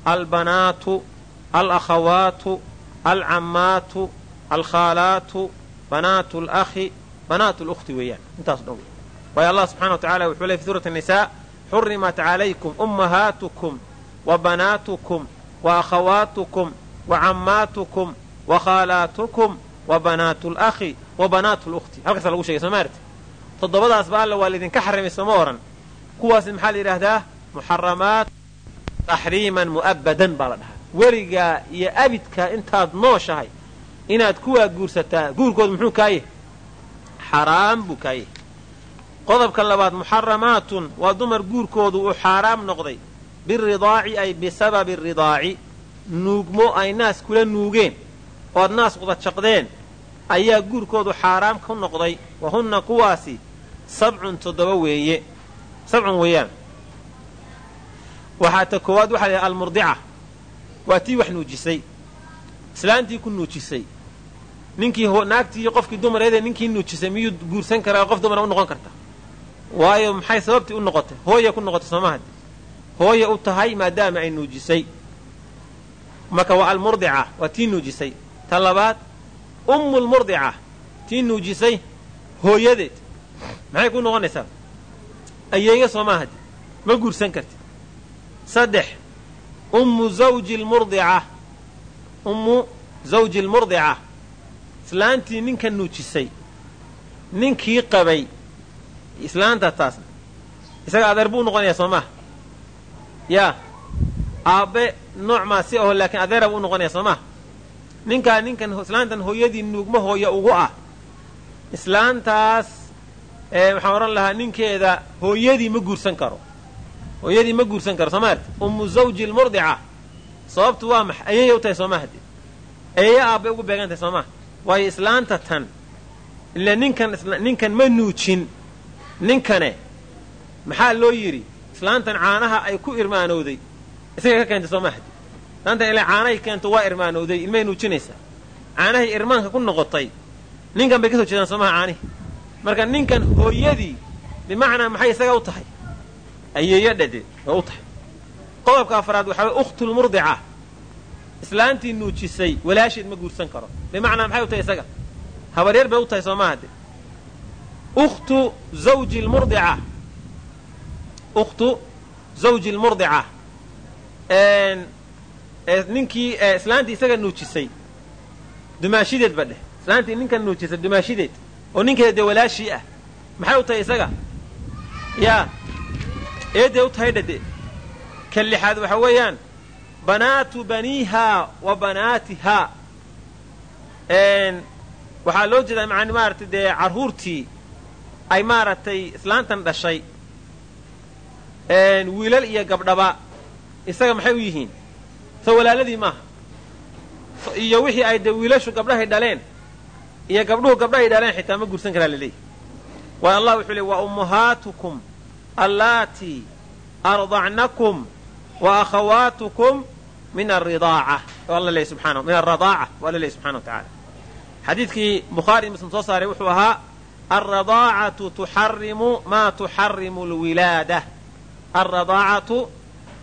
albanaatu alakhawaatu alcammaatu alkhaalaatu banaatu lakhi banaatu lukhti weeyaan intaaso dhan wey waayo allah subxana wa tacala wuxuu ley fi suurati nisaa xurimat calaykum ummahaatukum wa banaatukum wa akhawaatukum wa cammaatukum wa khaalaatukum wa banaatu lakhi wa banaatu lukhti halkaasa lagu shegay soo maarti toddobadaasba alla waa laydinka xarimay sooma oran. Kuwaasi maxaa la yidhaahdaa? Muxaramaat taxriiman mu'abbadan baa la dhahaa. Weligaa iyo abidkaa intaad nooshahay inaad kuwaa guursataa guurkoodu muxuu kaa yahay xaraam buu kaa yahay qodobka labaad muxaramaatun waa dumar guurkoodu uu xaaraam noqday. Biridaaci ay bisababi ridaaci. Nuugmo ay naas kula nuugeen ood naas qudajaqdeen ayaa guurkoodu xaaraam ku noqday. Wa hunna kuwaasi sabcun toddoba weeye. Sabcun weeyaan. Waxaa ta koowaad waxaa la almurdica. Waa tii wax nuujisay. Islaantii ku nuujisay ninkii naagtii qofkii dumareedee ninkii nuujisay miyuu guursan karaa qof dumara u noqon karta? Waayo maxay sababtii u noqotay? Hooya ku noqotay sooma haddi. Hooya u tahay maadaama ay nuujisay. Marka waa almurdica waa tii nuujisay. Ta labaad ummulmurdica tii nuujisay hooyadeed. Maxay ku noqonaysaa? Ayeeya soomaa haddi. Ma guursan kartid saddex ummu zawji lmurdica ummu zawji lmurdica islaantii ninka nuujisay ninkii qabay islaanta taasna isaga adeer buu u noqonayaa soo maha yaa aabbe nooc maa si aho laakiin adeera buu u noqonayaa soo maha ninkaa ninkan islaantan hooyadii nuugma hooya ugu ah? Islaantaas waxaan odhan lahaa ninkeeda hooyadii ma guursan karo. Hooyadii ma guursan karo soo maarti ummu zawji lmurdica sababtu waa maxa ayaya u tahay soo maha de ayaya aabbay ugu beegan tahay soo maha waayo islaanta tan ila ninkan ninkan ma nuujin ninkane. Maxaa loo yidhi? Islaantan caanaha ay ku irmaanowday. Isagay ka keentay soo mahdi islaantan ilaa caanahay keento waa irmaanowday ilmahay nuujinaysaa caanahay irmaanka ku noqotay ninkan bay ka soo jeedaan soo maha caanihi marka ninkan hooyadii bimacnaa maxay isaga u tahay? Ayeeyo dhadeed oo u tahay. Qodobka afraad waxaa way ukhtulmurdica islaantii nuujisay walaasheed ma guursan karo. Bimacnaa maxay u tahay isaga? Habaryar bay u tahay soo maha de ukhtu zawji lmurdica ukhtu zawji lmurdica ninkii islaantii isaga nuujisay. Dumaashideed ba dheh. Islaantii ninkan nuujisay dumaashideed. Oo ninkeeda dee walaashii ah. Maxay u tahay isaga? Yaa eeday u tahay dhade ka lixaad waxa weeyaan banaatu baniihaa wa banaatihaa waxaa loo jeedaa man maaragtay dee carruurtii ay maaragtay islaantan dhashay. Wiilal iyo gabdhaba isaga maxay u yihiin? Soo walaaladii maaha. Iyo wixii ay dee wiilashu gabdhahay dhaleen iyo gabdhuhu gabdha ay dhaleen xitaa ma guursan karaa laleeyahy waayo allah wuxuu le wa ummahaatukum allaatii ardacnakum wa akhawaatukum min aridaaca alla leeyahy subxana min aradaaca waa alla subxana wa xadiidkii bukhaari muslim soo saaray wuxuu ahaa alradaacatu tuxarimu maa tuxarimu lwilaada. Alradaacatu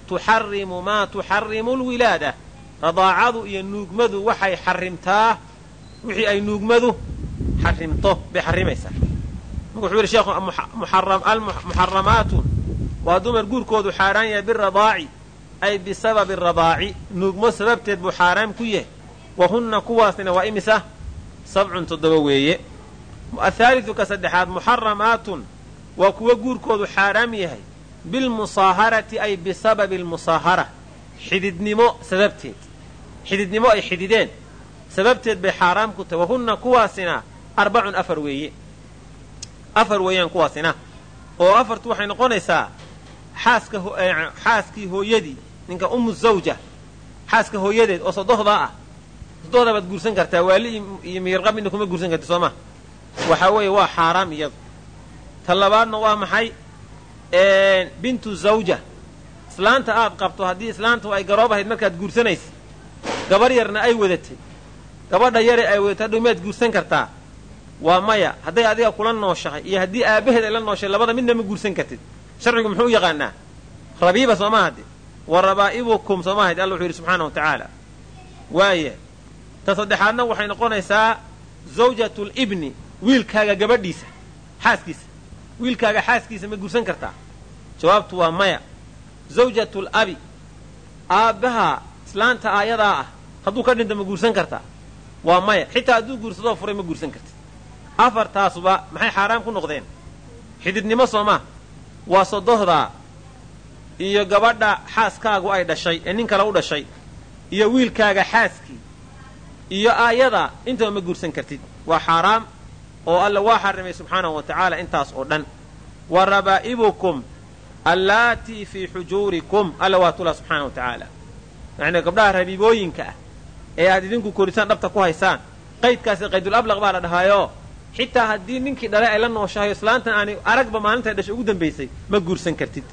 tuxarimu maa tuxarimu lwilaada. Radaacadu iyo nuugmadu waxay xarimtaa wixii ay nuugmadu xarimto bay xarimaysaa marka wuxuu yidhi sheekhu muxaramaatun waa dumar guurkoodu xaaraan yahay biradaaci ay bisababi radaaci nuugmo sababteed buu xaaraam ku yahay. Wa hunna kuwaasna waa imisa? Sabcun toddoba weeye. Athaalidu ka saddexaad muxaramaatun. Waa kuwa guurkoodu xaaraam yahay. Bilmusaaharati ay bisababi almusaahara xididnimo sababteed. Xididnimo ay xidideen. Sababteed bay xaaraam ku tahay. Wahunna kuwaasina arbacun afar weeye. Afar weeyaan kuwaasina. Oo afartu waxay noqonaysaa xaaska xaaskii hooyadii ninka ummu zawja xaaska hooyadeed oo sodohdaa ah. Sodohdaa baad guursan kartaa waali iyo miyirqa midna kuma guursan karti soo ma? Waxaa weeye waa xaaraam iyadu. Ta labaadna waa maxay? Bintu zawja. Islaanta aad qabto haddii islaantu ay garoob ahayd markaad guursanaysa gabar yarna ay wadatay. Gabadha yare ay wadatay hadhow maad guursan kartaa. Waa maya. Hadday adiga kula nooshahay iyo haddii aabbaheed ay la nooshahay labada midna ma guursan kartid. Sharcigu muxuu u yaqaanaa? Rabiiba soo mahadi wa rabaa'ibukum soo mahadi alla wuxuu yidhi subxaana wa tacaala waaye ta saddexaadna waxay noqonaysaa zawjatu libni wiilkaaga gabadhiisa xaaskiisa. Wiilkaaga xaaskiisa ma guursan kartaa? Jawaabtu waa maya. Zawjatul abi aabbaha islaanta aayadaa ah hadduu ka dhinta ma guursan kartaa? Waa maya. Xitaa hadduu guursadoo furay ma guursan kartid afartaasuba maxay xaaraam ku noqdeen? Xididnimo soo maa waa sodohdaa iyo gabadha xaaskaagu ay dhashay ee nin kale u dhashay iyo wiilkaaga xaaskii iyo aayada intaba ma guursan kartid. Waa xaaraam oo alla waa xarimay subxaanahu wa tacaala intaas oo dhan. Wa rabaa'ibukum allaatii fii xujuurikum alla waa tulaa subxaana wa tacaala yacnii gabdhaha rabiibooyinka ah ee aad idinku korisaan dhabta ku haysaan qaydkaasi qaydul ablaq baa la dhahaayo xitaa haddii ninkii dhalay ay la nooshahayo islaantan aanay aragba maalinta dhashay ugu dambaysay ma guursan kartid